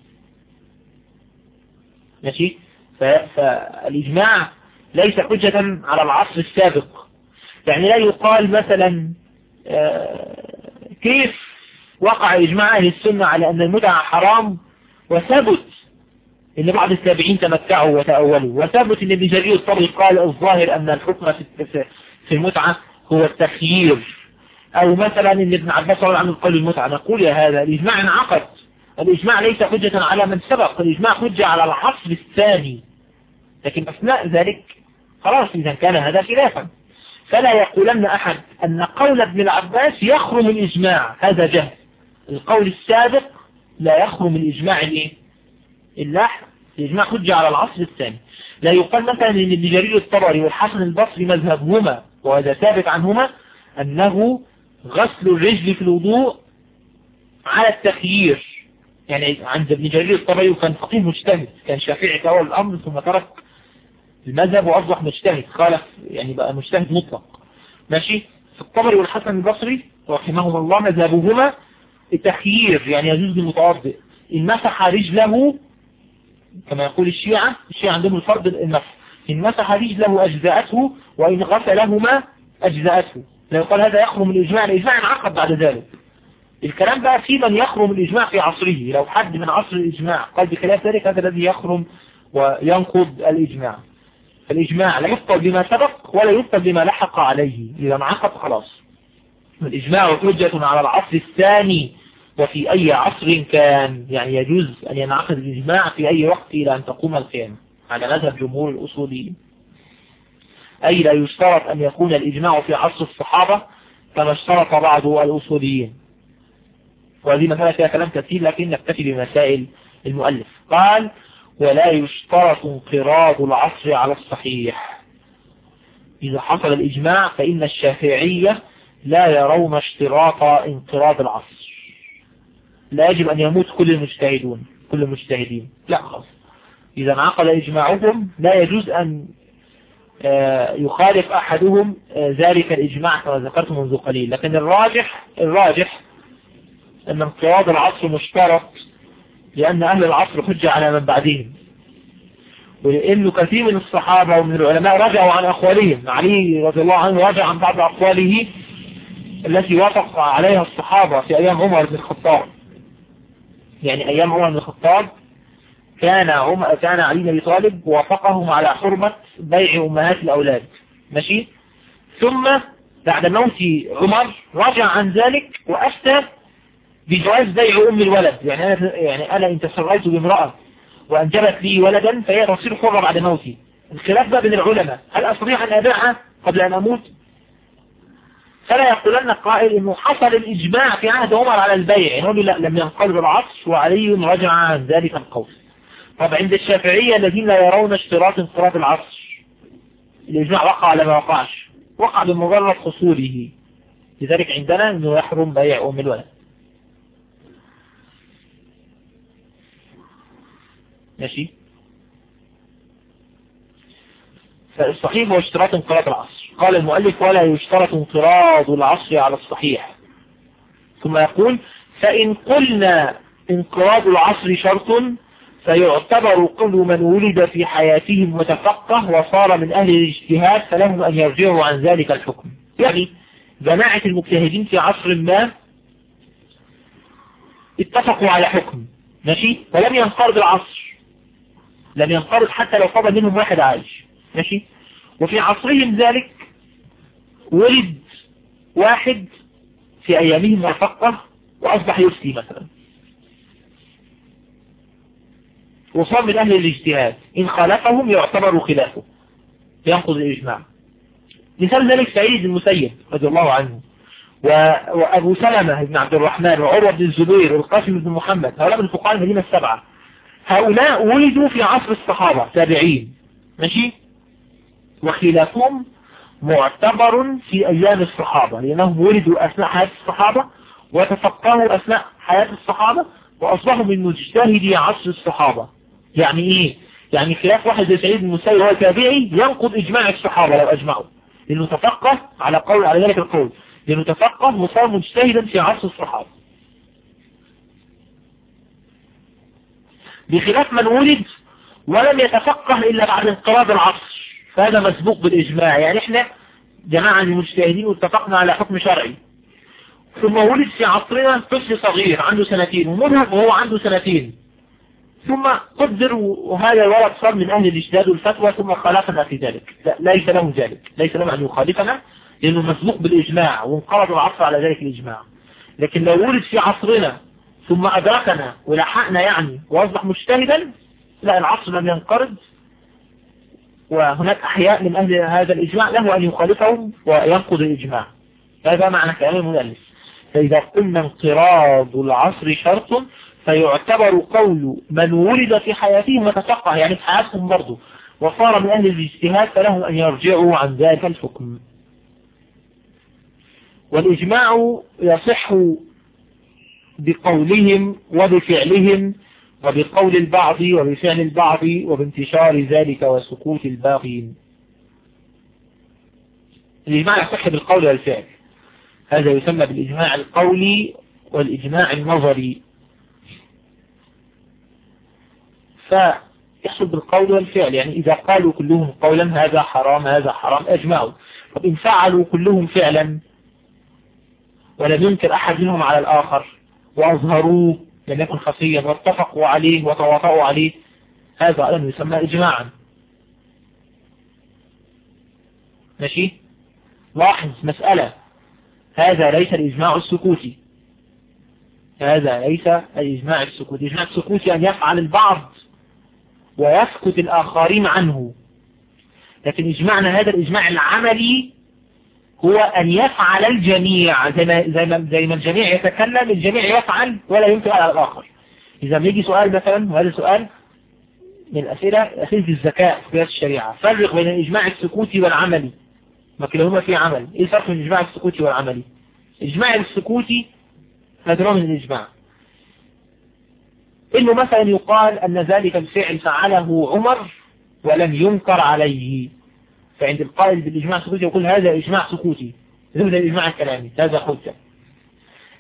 ماشي؟ فالإجماع ليس حجة على العصر السابق. يعني لا يقال مثلا آه، كيف وقع إجماع أهل السنة على أن المتعة حرام وثبت إن بعض التابعين تمتعوا وتأولوا. وثبت إن ابن جرير الطبري قال الظاهر أن الحكم في المتعة هو التخيير. أو مثلا إن ابن عباس رضي عنه قال المتعة نقول يا هذا الإجماع انعقد. الإجماع ليس حجة على من سبق الإجماع حجة على العصر الثاني. لكن أثناء ذلك خلاص إذا كان هذا خلافا. فلا يقولن أحد أن قول ابن العباس يخرم الإجماع. هذا جهل. القول السابق لا يخرم الإجماع الايه اللاحق الإجماع حجة على العصر الثاني. لا يقال مثلا أن ابن جرير الطبري والحسن البصري مذهبهما وهذا ثابت عنهما أنه غسل الرجل في الوضوء على التخيير. يعني عند ابن جرير الطبري كان فقيه مجتهد كان شافعي أول الأمر ثم ترك المذهب وأصبح مجتهد خالف يعني بقى مجتهد مطلق. ماشي؟ الطبري والحسن البصري رحمهما الله مذهبهما التخيير يعني يجوز للمتوضئ. إن مسح رجله كما يقول الشيعة الشيعة عندهم الفرض المسح إن مسح رجله أجزاءته وإن غسلهما أجزاءته. لا يقال هذا يخرم الإجماع الإجماع انعقد بعد ذلك. الكلام بقى في من يخرم الإجماع في عصره. لو حد من عصر الإجماع قال بخلاف ذلك هذا الذي يخرم وينقض الإجماع. فالإجماع لا يبطل بما سبق ولا يبطل بما لحق عليه. إذا انعقد خلاص. الإجماع حجة على العصر الثاني. وفي أي عصر كان يعني يجوز أن ينعقد الإجماع في أي وقت إلى أن تقوم القيامة على مذهب جمهور الأصوليين. أي لا يشترط أن يكون الإجماع في عصر الصحابة كما اشترط بعض الأصوليين. وهذه مسألة فيها كلام كثير لكن نكتفي بمسائل المؤلف. قال ولا يشترط انقراض العصر على الصحيح. إذا حصل الإجماع فإن الشافعية لا يرون اشتراط انقراض العصر. لا يجب أن يموت كل المجتهدون كل المجتهدين. لا خلاص. إذا انعقد إجماعهم لا يجوز أن آه، يخالف أحدهم آه، ذلك الإجماع كما ذكرت منذ قليل. لكن الراجح الراجح أن انقراض العصر مشترط لأن أهل العصر حجة على من بعدهم. ولأنه كثير من الصحابة ومن العلماء رجعوا عن أقوالهم. علي رضي الله عنه رجع عن بعض أقواله التي وافق عليها الصحابة في أيام عمر بن الخطاب. يعني أيام عمر بن الخطاب كان عمر كان علي بن أبي طالب وافقهم على حرمة بيع أمهات الأولاد. ماشي؟ ثم بعد موت عمر رجع عن ذلك وأفتى بجواز بيع أم الولد. يعني أنا, يعني أنا إن تسريت بامرأة وأنجبت لي ولدا فهي تصير حرة بعد موتي. الخلاف بقى بين العلماء. هل أستطيع أن أبيعها قبل أن أموت؟ فلا يقولن قائل إنه حصل الإجماع في عهد عمر على البيع. يقول لا لم ينقلب العصر وعلي رجع عن ذلك القول. طب عند الشافعية الذين لا يرون اشتراط انقراض العصر الإجماع وقع على ما وقعش؟ وقع بمجرد حصوله. لذلك عندنا إنه يحرم بيع أم الولد. ماشي؟ فالصحيح هو اشتراط انقراض العصر قال المؤلف ولا يشترط انقراض العصر على الصحيح. ثم يقول فإن قلنا انقراض العصر شرط فيعتبر كل من ولد في حياتهم متفقة وصار من أهل الاجتهاد فلهم أن يرجعوا عن ذلك الحكم. يعني جماعة المجتهدين في عصر ما اتفقوا على حكم ماشي؟ ولم ينقرض العصر. لم ينقرض حتى لو فضل منهم واحد عايش ماشي؟ وفي عصرهم ذلك ولد واحد في أيامهم وفقه وأصبح يفتي مثلا. وصار من أهل الاجتهاد. إن خالفهم يعتبر خلافه. ينقض الإجماع. مثال ذلك سعيد المسيب رضي الله عنه. وأبو سلمة بن عبد الرحمن وعروة بن الزبير والقاسم بن محمد. هؤلاء من فقهاء المدينة السبعة. هؤلاء ولدوا في عصر الصحابة تابعين. ماشي؟ وخلافهم معتبر في أيام الصحابة لأنهم ولدوا أثناء حياة الصحابة وتفقهوا أثناء حياة الصحابة وأصبحوا من مجتهدي عصر الصحابة. يعني إيه؟ يعني خلاف واحد زي سعيد المسيب هو تابعي ينقض إجماع الصحابة لو أجمعوا. لأنه تفقه على قول على ذلك القول. لأنه تفقه وصار مجتهدا في عصر الصحابة. بخلاف من ولد ولم يتفقه إلا بعد انقراض العصر. فهذا مسبوق بالإجماع. يعني إحنا جماعة المجتهدين واتفقنا على حكم شرعي. ثم ولد في عصرنا طفل صغير عنده سنتين ومذهب وهو عنده سنتين. ثم قدر وهذا الولد صار من أهل الاجتهاد والفتوى ثم خالفنا في ذلك. لا ليس له ذلك. ليس له أن يخالفنا لأنه مسبوق بالإجماع وانقرض العصر على ذلك الإجماع. لكن لو ولد في عصرنا ثم أدركنا ولحقنا يعني وأصبح مجتهدا لا العصر لم ينقرض. وهناك أحياء من أهل هذا الإجماع له أن يخالفهم وينقض الإجماع. هذا معنى كلام المؤلف. فإذا قلنا انقراض العصر شرط فيعتبر قول من ولد في حياتهم وتفقه يعني في حياتهم برضه وصار من أهل الاجتهاد فلهم أن يرجعوا عن ذلك الحكم. والإجماع يصح بقولهم وبفعلهم وبقول البعض وبفعل البعض وبانتشار ذلك وسكوت الباقين الإجماع يصح بالقول والفعل. هذا يسمى بالإجماع القولي والإجماع النظري. فيحصل بالقول والفعل. يعني إذا قالوا كلهم قولا هذا حرام هذا حرام أجمعوا. طب إن فعلوا كلهم فعلا ولم ينكر أحد منهم على الآخر وأظهروه لم يكن خفيا واتفقوا عليه وتواطؤوا عليه. هذا أيضا يسمى إجماعا. ماشي؟ لاحظ مسألة. هذا ليس الإجماع السكوتي. هذا ليس الإجماع السكوتي. الإجماع السكوتي أن يفعل البعض ويسكت الآخرين عنه. لكن إجماعنا هذا الإجماع العملي هو أن يفعل الجميع زي ما, زي ما, زي ما الجميع يتكلم الجميع يفعل ولا ينكر على الآخر. إذا ما يجي سؤال مثلا وهذا سؤال من الأسئلة أسئلة الذكاء في الشريعة. فرق بين الإجماع السكوتي والعملي. ما كلاهما في عمل. إيه الفرق بين الإجماع السكوتي والعملي؟ الإجماع السكوتي نوع من الإجماع. إنه مثلا يقال أن ذلك الفعل فعله عمر ولم ينكر عليه. فعند القائل بالإجماع السكوتي يقول هذا إجماع سكوتي. ضمن الإجماع الكلامي هذا حجة.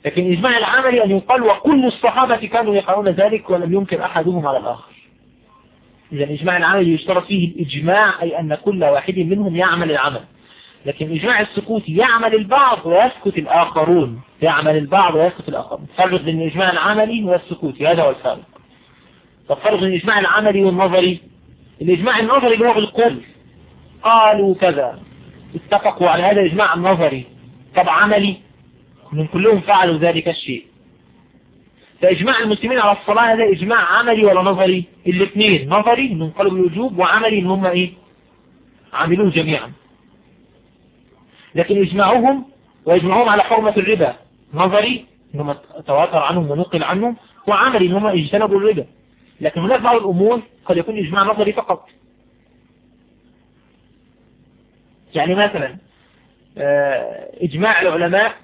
لكن الإجماع العملي أن يقال وكل الصحابة كانوا يقرون ذلك ولم ينكر أحدهم على الآخر. إذا الإجماع العملي يشترط فيه الإجماع أي أن كل واحد منهم يعمل العمل. لكن الإجماع السكوتي يعمل البعض ويسكت الآخرون. يعمل البعض ويسكت الآخرون. فرق بين الإجماع العملي والسكوتي هذا هو الفرق. فالفرق بين الإجماع العملي والنظري الإجماع النظري هو بالقول قالوا كذا. اتفقوا على هذا الإجماع النظري. طب عملي. من كلهم فعلوا ذلك الشيء. فإجماع المسلمين على الصلاة هذا إجماع عملي ولا نظري؟ الاثنين. نظري انهم قالوا بالوجوب وعملي إن هم إيه؟ عملوه جميعا. لكن إجماعهم وإجماعهم على حرمة الربا. نظري انهم تواتر عنهم ونقل عنهم وعملي إن هم اجتنبوا الربا. لكن هناك بعض الأمور قد يكون إجماع نظري فقط. يعني مثلا آه، إجماع العلماء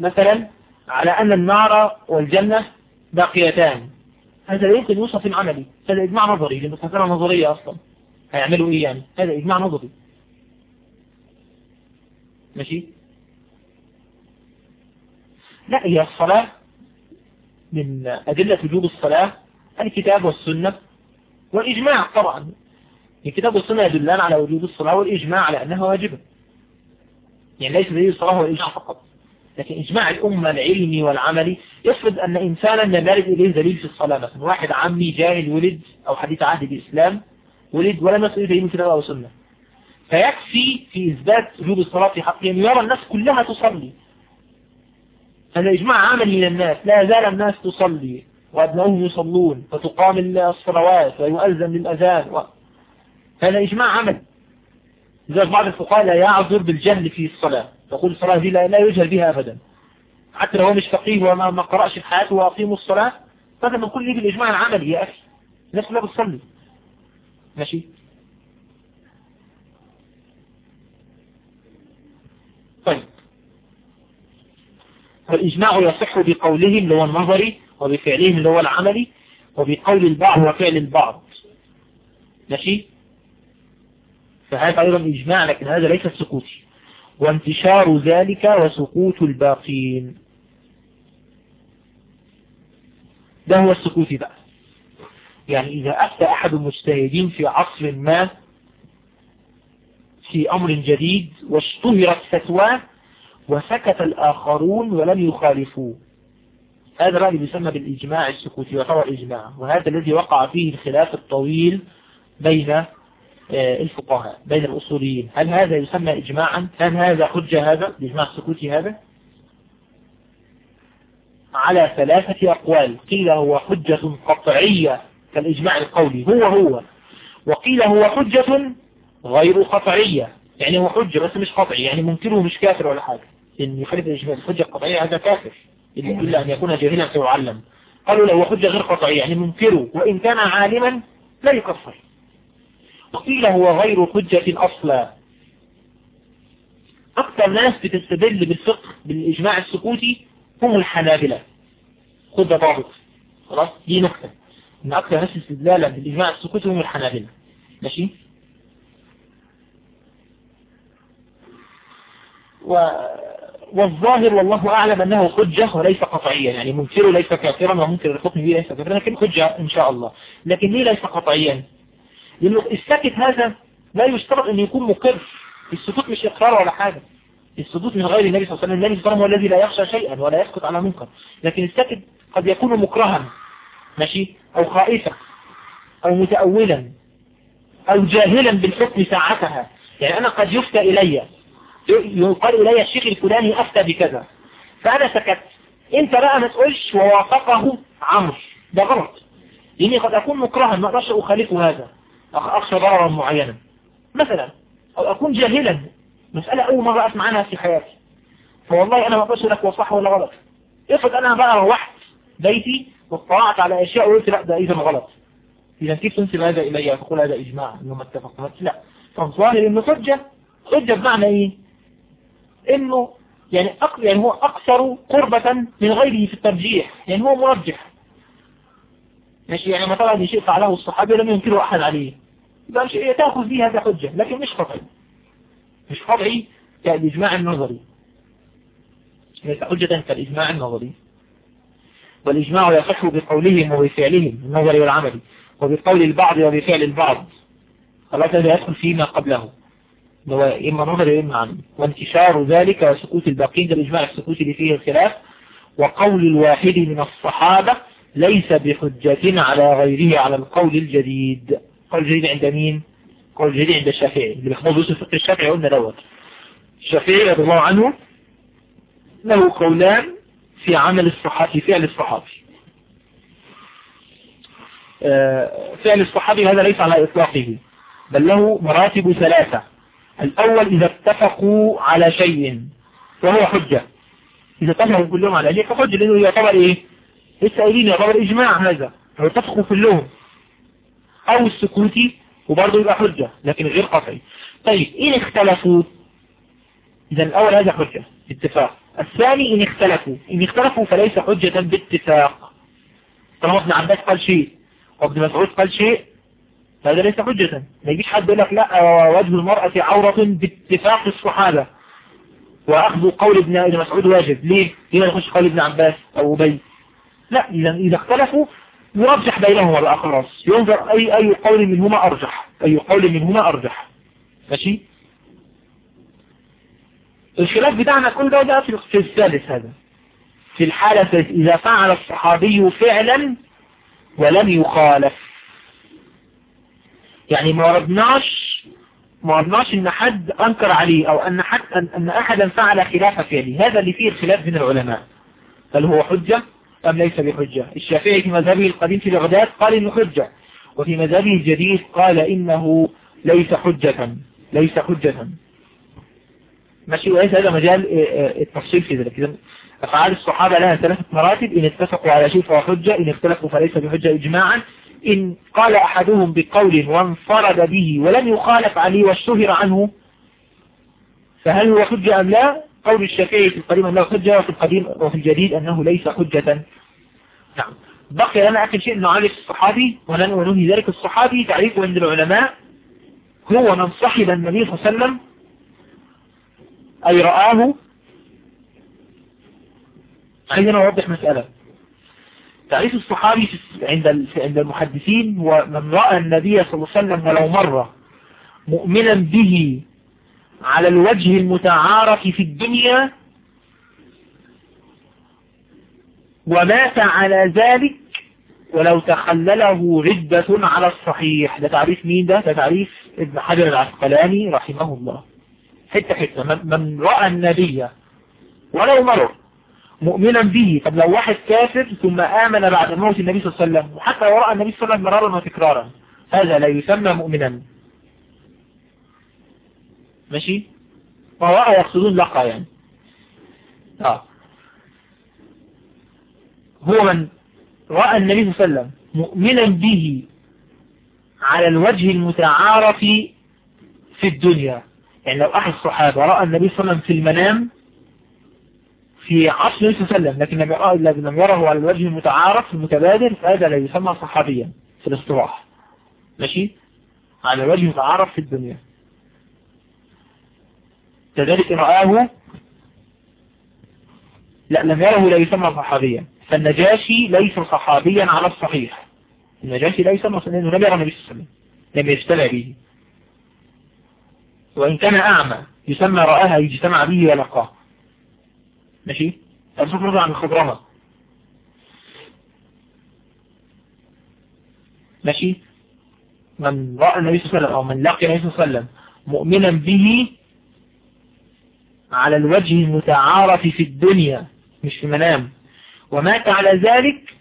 مثلا على أن النار والجنة باقيتان هذا لا يمكن يوصف عملي هذا إجماع نظري لأنه مسألة نظرية أصلا. هيعملوا إيه يعني؟ هذا إجماع نظري. ماشي؟ لا هي الصلاة من أدلة وجوب الصلاة الكتاب والسنة والإجماع طبعا. الكتاب والسنة يدلان على وجوب الصلاة والإجماع على أنها واجبة. يعني ليس دليل الصلاة هو الإجماع فقط. لكن إجماع الأمة العلمي والعملي يفرض أن إنسانا لم يرد إليه دليل في الصلاة مثلا. واحد عمي جاهل ولد أو حديث عهد بالإسلام ولد ولم يصل دليل من كتاب أو سنة فيكفي في إثبات وجوب الصلاة في حقه. أن يرى الناس كلها تصلي. هذا إجماع عملي من الناس. لا زال الناس تصلي. وأبنائهم يصلون. فتقام الصلوات ويؤذن للأذان. و... هذا إجماع عمل. لذلك بعض الفقهاء لا يعذر بالجهل في الصلاة. يقول الصلاة دي لا يجهل بها أبدا. حتى لو مش فقيه وما ما قرأش في حياته وأقيموا الصلاة هذا من كل بالإجماع العملي يا أخي. الناس كلها بتصلي. ماشي؟ طيب. فالإجماع يصح بقولهم اللي هو النظري وبفعلهم اللي هو العملي وبقول البعض وفعل البعض. ماشي؟ فهذا أيضا إجماع لكن هذا ليس السكوتي وانتشار ذلك وسكوت الباقين. ده هو السكوتي بقى. يعني إذا أفتى أحد المجتهدين في عصر ما في أمر جديد واشتهرت فتواه وسكت الآخرون ولم يخالفوه. هذا رأي يسمى بالإجماع السكوتي وهو إجماع. وهذا الذي وقع فيه الخلاف الطويل بين الفقهاء بين الأصوليين. هل هذا يسمى إجماعا؟ هل هذا حجة هذا؟ الإجماع السكوتي هذا؟ على ثلاثة أقوال. قيل هو حجة قطعية كالإجماع القولي. هو هو. وقيل هو حجة غير قطعية. يعني هو حجة بس مش قطعي. يعني منكره مش كافر ولا حاجة. إن يخالف الإجماع الحجة القطعية هذا كافر. إلا أن يكون جاهلا فيعلم. قالوا له حجة غير قطعية. يعني منكره. وإن كان عالما لا يكفر. وقيل هو غير حجة أصلا. أكثر ناس بتستدل بالفقه بالإجماع السكوتي هم الحنابلة. خذ ضابط خلاص دي نقطة. إن أكثر ناس استدلالا بالإجماع السكوتي هم الحنابلة. ماشي؟ و... والظاهر والله أعلم أنه حجة وليس قطعيا. يعني منكر ليس كافرا ومنكر الحكم به ليس كافرا لكن حجة إن شاء الله. لكن ليه ليس قطعيا؟ لأنه الساكت هذا لا يشترط أن يكون مقر. السكوت مش إقرار ولا حاجة. السكوت من غير النبي صلى الله عليه وسلم النبي صلى الله عليه وسلم هو الذي لا يخشى شيئا ولا يسكت على منكر لكن الساكت قد يكون مكرها ماشي؟ أو خائفا أو متأولا أو جاهلا بالحكم ساعتها. يعني أنا قد يفتى إلي. يقال إلي الشيخ الفلاني أفتى بكذا. فأنا سكت. انت بقى ما تقولش ووافقه عمرو. ده غلط. لاني قد أكون مكرها ما أقدرش أخالفه هذا. اخشى ضررا معينا مثلا أو أكون جاهلا. مسألة أول مرة أسمع عنها في حياتي. فوالله أنا ما أقدرش لك هو صح ولا غلط. افرض أنا بقى روحت بيتي واطلعت على أشياء وقلت لا ده اذا غلط. إذا كيف تنسب هذا إلي؟ تقول هذا إجماع. انهم اتفقوا لا. فظاهر إنه حجة. حجة بمعنى إيه؟ إنه يعني أق... يعني هو أكثر قربة من غيره في الترجيح. يعني هو مرجح. ماشي؟ يعني مثلا شيء فعله الصحابي لم ينكره أحد عليه. يبقى تاخذ به هذا حجة لكن مش قطعي مش قطعي كالإجماع النظري. ليس حجة كالإجماع النظري. والإجماع يصح بقولهم وبفعلهم النظري والعملي وبقول البعض وبفعل البعض. خلاص هذا يدخل فيما قبله. هو إما نظري وإما عملي. وانتشار ذلك وسكوت الباقين ده الإجماع السكوت اللي فيه الخلاف. وقول الواحد من الصحابة ليس بحجة على غيره على القول الجديد. قول الجديد عند مين؟ قول الجديد عند الشافعي. اللي بيخبط يوسف فقه الشافعي قلنا دوت. الشافعي رضي الله عنه له قولان في عمل الصحابي فعل الصحابي. فعل الصحابي هذا ليس على إطلاقه بل له مراتب ثلاثة. الأول إذا اتفقوا على شيء وهو حجة. إذا اتفقوا كلهم على شيء فحجة لأنه يعتبر إيه؟ لسه قايلين يعتبر إجماع هذا. لو اتفقوا كلهم أو السكوتي وبرضه يبقى حجة لكن غير قطعي. طيب إن اختلفوا إذا الأول هذا حجة اتفاق. الثاني إن اختلفوا. إن اختلفوا فليس حجة باتفاق. طالما ابن عباس قال شيء وابن مسعود قال شيء فهذا ليس حجة. ما يجيش حد يقول لك لا وجه المرأة عورة باتفاق الصحابة. وأخذ قول ابن مسعود واجب. ليه؟ ليه ما يخش قول ابن عباس أو أبي؟ لا إذا إذا اختلفوا يرجح بينهما بقى خلاص ينظر أي أي قول منهما أرجح. أي قول منهما أرجح. ماشي؟ الخلاف بتاعنا كل ده ده في الثالث هذا. في الحالة إذا فعل الصحابي فعلا ولم يخالف. يعني ما وردناش ما وردناش إن حد أنكر عليه أو أن حد أن احدا فعل خلاف فعله هذا اللي فيه الخلاف بين العلماء. هل هو حجة؟ أم ليس بحجة؟ الشافعي في مذهبه القديم في بغداد قال إنه حجة. وفي مذهبه الجديد قال إنه ليس حجة. ليس حجة. ماشي وليس هذا مجال التفصيل في ذلك. أفعال الصحابة لها ثلاثة مراتب. إن اتفقوا على شيء فهو حجة إن اختلفوا فليس بحجة إجماعا. إن قال أحدهم بقول وانفرد به ولم يخالف عليه واشتهر عنه فهل هو حجة أم لا؟ قول الشافعي في القديم أنه حجة وفي القديم وفي الجديد أنه ليس حجة. نعم. بقي لنا آخر شيء نعرف الصحابي ولن ونهي ذلك الصحابي تعريفه عند العلماء. هو من صحب النبي صلى الله عليه وسلم أي رآه. عايزنا نوضح مسألة. تعريف الصحابي عند عند المحدثين ومن رأى النبي صلى الله عليه وسلم ولو مرة مؤمنا به على الوجه المتعارف في الدنيا ومات على ذلك ولو تخلله ردة على الصحيح. ده تعريف مين ده؟ ده تعريف ابن حجر العسقلاني رحمه الله. حتة حتة. من رأى النبي ولو مر مؤمنا به طب لو واحد كافر ثم آمن بعد موت النبي صلى الله عليه وسلم وحتى لو رأى النبي صلى الله عليه وسلم مرارا وتكرارا هذا لا يسمى مؤمنا. ماشي؟ ورأى يقصدون لقى يعني. آه. هو من رأى النبي صلى الله عليه وسلم مؤمنا به على الوجه المتعارف في الدنيا. يعني لو أحد الصحابة رأى النبي صلى الله عليه وسلم في المنام في عصر النبي صلى الله عليه وسلم لكن لم يره على الوجه المتعارف المتبادر فهذا لا يسمى صحابيا في الاصطلاح. ماشي؟ على الوجه المتعارف في الدنيا. كذلك رآه لا لم يره لا يسمى صحابيا. فالنجاشي ليس صحابيا على الصحيح. النجاشي يسمى صحابيا لأنه لم يرى النبي صلى الله عليه وسلم لم يجتمع به. وإن كان أعمى يسمى رآها يجتمع به ولقاه. ماشي؟ أرسل نظر عن الخضرمة ماشي؟ من رأى النبي صلى الله عليه وسلم أو من لقي النبي صلى الله عليه وسلم مؤمنا به على الوجه المتعارف في الدنيا مش في منام. ومات على ذلك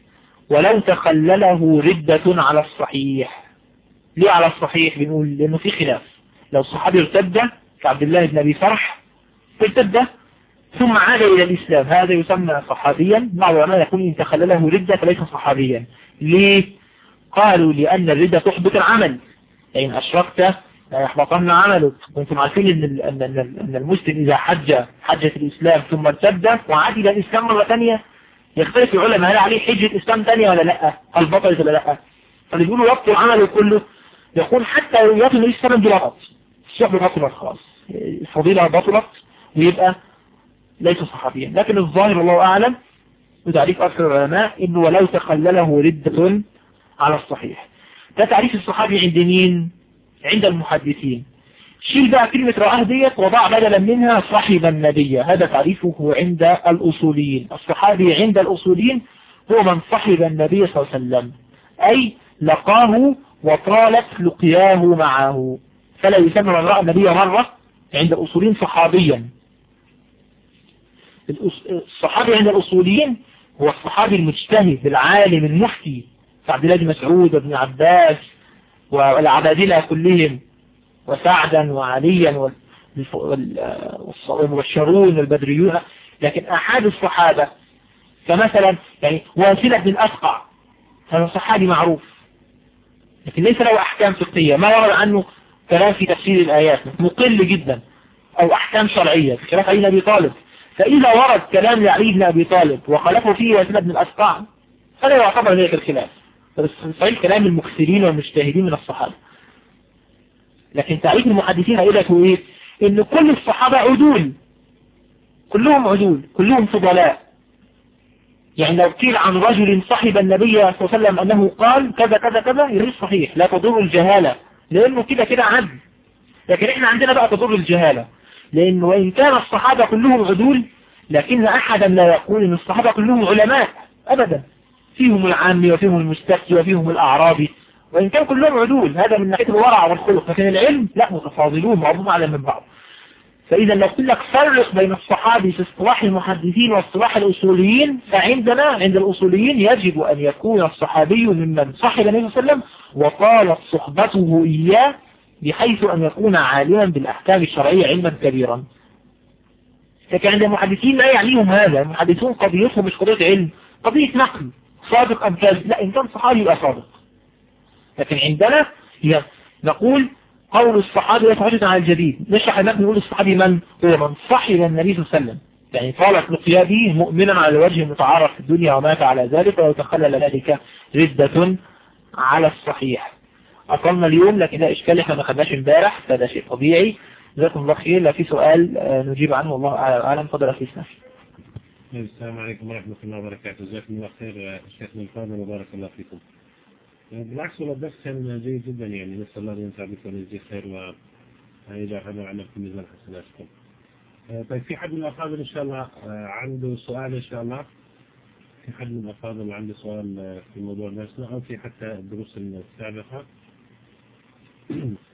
ولو تخلله ردة على الصحيح. ليه على الصحيح؟ بنقول لأنه في خلاف. لو الصحابي ارتد كعبد الله بن أبي فرح ارتد ثم عاد إلى الإسلام. هذا يسمى صحابيا. بعض العلماء يقول إن تخلله ردة فليس صحابيا. ليه؟ قالوا لأن الردة تحبط العمل. فإن أشركت لا يحبطن عملك وأنتم عارفين إن إن إن المسلم إذا حج حجة الإسلام ثم ارتد وعاد إلى الإسلام مرة ثانية يختلف العلماء هل عليه حجة اسلام ثانية ولا لأ؟ هل بطلت ولا لأ؟ فاللي بيقولوا يبطل عمله كله يقول حتى لو يبطل الله عليه وسلم الصحبة بطلت خلاص. الفضيلة بطلت ويبقى ليس صحابيا. لكن الظاهر الله أعلم وتعريف أكثر العلماء إنه ولو تخلله ردة على الصحيح. ده تعريف الصحابي عند مين؟ عند المحدثين. شيل بقى كلمة رآه ديت وضع بدلا منها صاحب النبي. هذا تعريفه عند الأصوليين. الصحابي عند الأصوليين هو من صحب النبي صلى الله عليه وسلم. أي لقاه وطالت لقياه معه. فلا يسمى من رأى النبي مرة عند الأصوليين صحابيا. الصحابي عند الأصوليين هو الصحابي المجتهد العالم المفتي. عبد الله بن مسعود وابن عباس والعبادلة كلهم وسعدا وعليا والمبشرون والبدريون. لكن أحد الصحابة كمثلا يعني واسلة بن الأسقع هذا صحابي معروف. لكن ليس له أحكام فقهية. ما ورد عنه كلام في تفسير الآيات. مقل جدا. أو أحكام شرعية في خلاف علي بن أبي طالب. فإذا ورد كلام لعلي بن أبي طالب وخلفه فيه واسلة بن الأسقع فلا يعتبر ذلك الخلاف. صحيح كلام المكثرين والمجتهدين من الصحابة. لكن تعريف المحدثين هيقول لك إيه؟ إن كل الصحابة عدول. كلهم عدول. كلهم فضلاء. يعني لو قيل عن رجل صحب النبي صلى الله عليه وسلم أنه قال كذا كذا كذا يريد صحيح. لا تضر الجهالة. لأنه كده كده عدل. لكن إحنا عندنا بقى تضر الجهالة. لأن وإن كان الصحابة كلهم عدول لكن أحدا لا يقول إن الصحابة كلهم علماء. ابدا. فيهم العامي وفيهم المستفتي وفيهم الأعرابي. وإن كان كلهم عدول هذا من ناحية الورع والخلق. لكن العلم لا متفاضلون بعضهم أعلى من بعض. فإذا لو قلت لك فرق بين الصحابي في اصطلاح المحدثين واصطلاح الأصوليين فعندنا عند الأصوليين يجب أن يكون الصحابي ممن صحب النبي صلى الله عليه وسلم وطالت صحبته إياه بحيث أن يكون عالما بالأحكام الشرعية علما كبيرا. لكن عند المحدثين لا يعنيهم هذا. المحدثون قضيتهم مش قضية علم قضية نقل. صادق أم كاذب لا إن كان صحابي يبقى صادق. لكن عندنا نقول قول الصحابي يتحدث عن الجديد. نشرح المتن نقول الصحابي من؟ هو من صحب النبي صلى الله عليه وسلم. يعني طالت لقيا به مؤمنا على الوجه المتعارف في الدنيا ومات على ذلك ويتخلل ذلك ردة على الصحيح. أطلنا اليوم لكن ده إشكال إحنا ما خدناش امبارح فده شيء طبيعي. جزاكم الله خير. لا في سؤال نجيب عنه والله أعلم. فضل أخي السلام عليكم ورحمة الله وبركاته. جزاكم الله خير شيخنا الفاضل وبارك الله فيكم. بالعكس والله الدرس كان جيد جدا يعني. نسأل الله أن ينفع بكم ويجزي خير ويجعل هذا العمل في ميزان حسناتكم طيب في حد من الأفاضل إن شاء الله عنده سؤال إن شاء الله؟ في حد من الأفاضل عنده سؤال في موضوع درسنا أو في حتى الدروس السابقة؟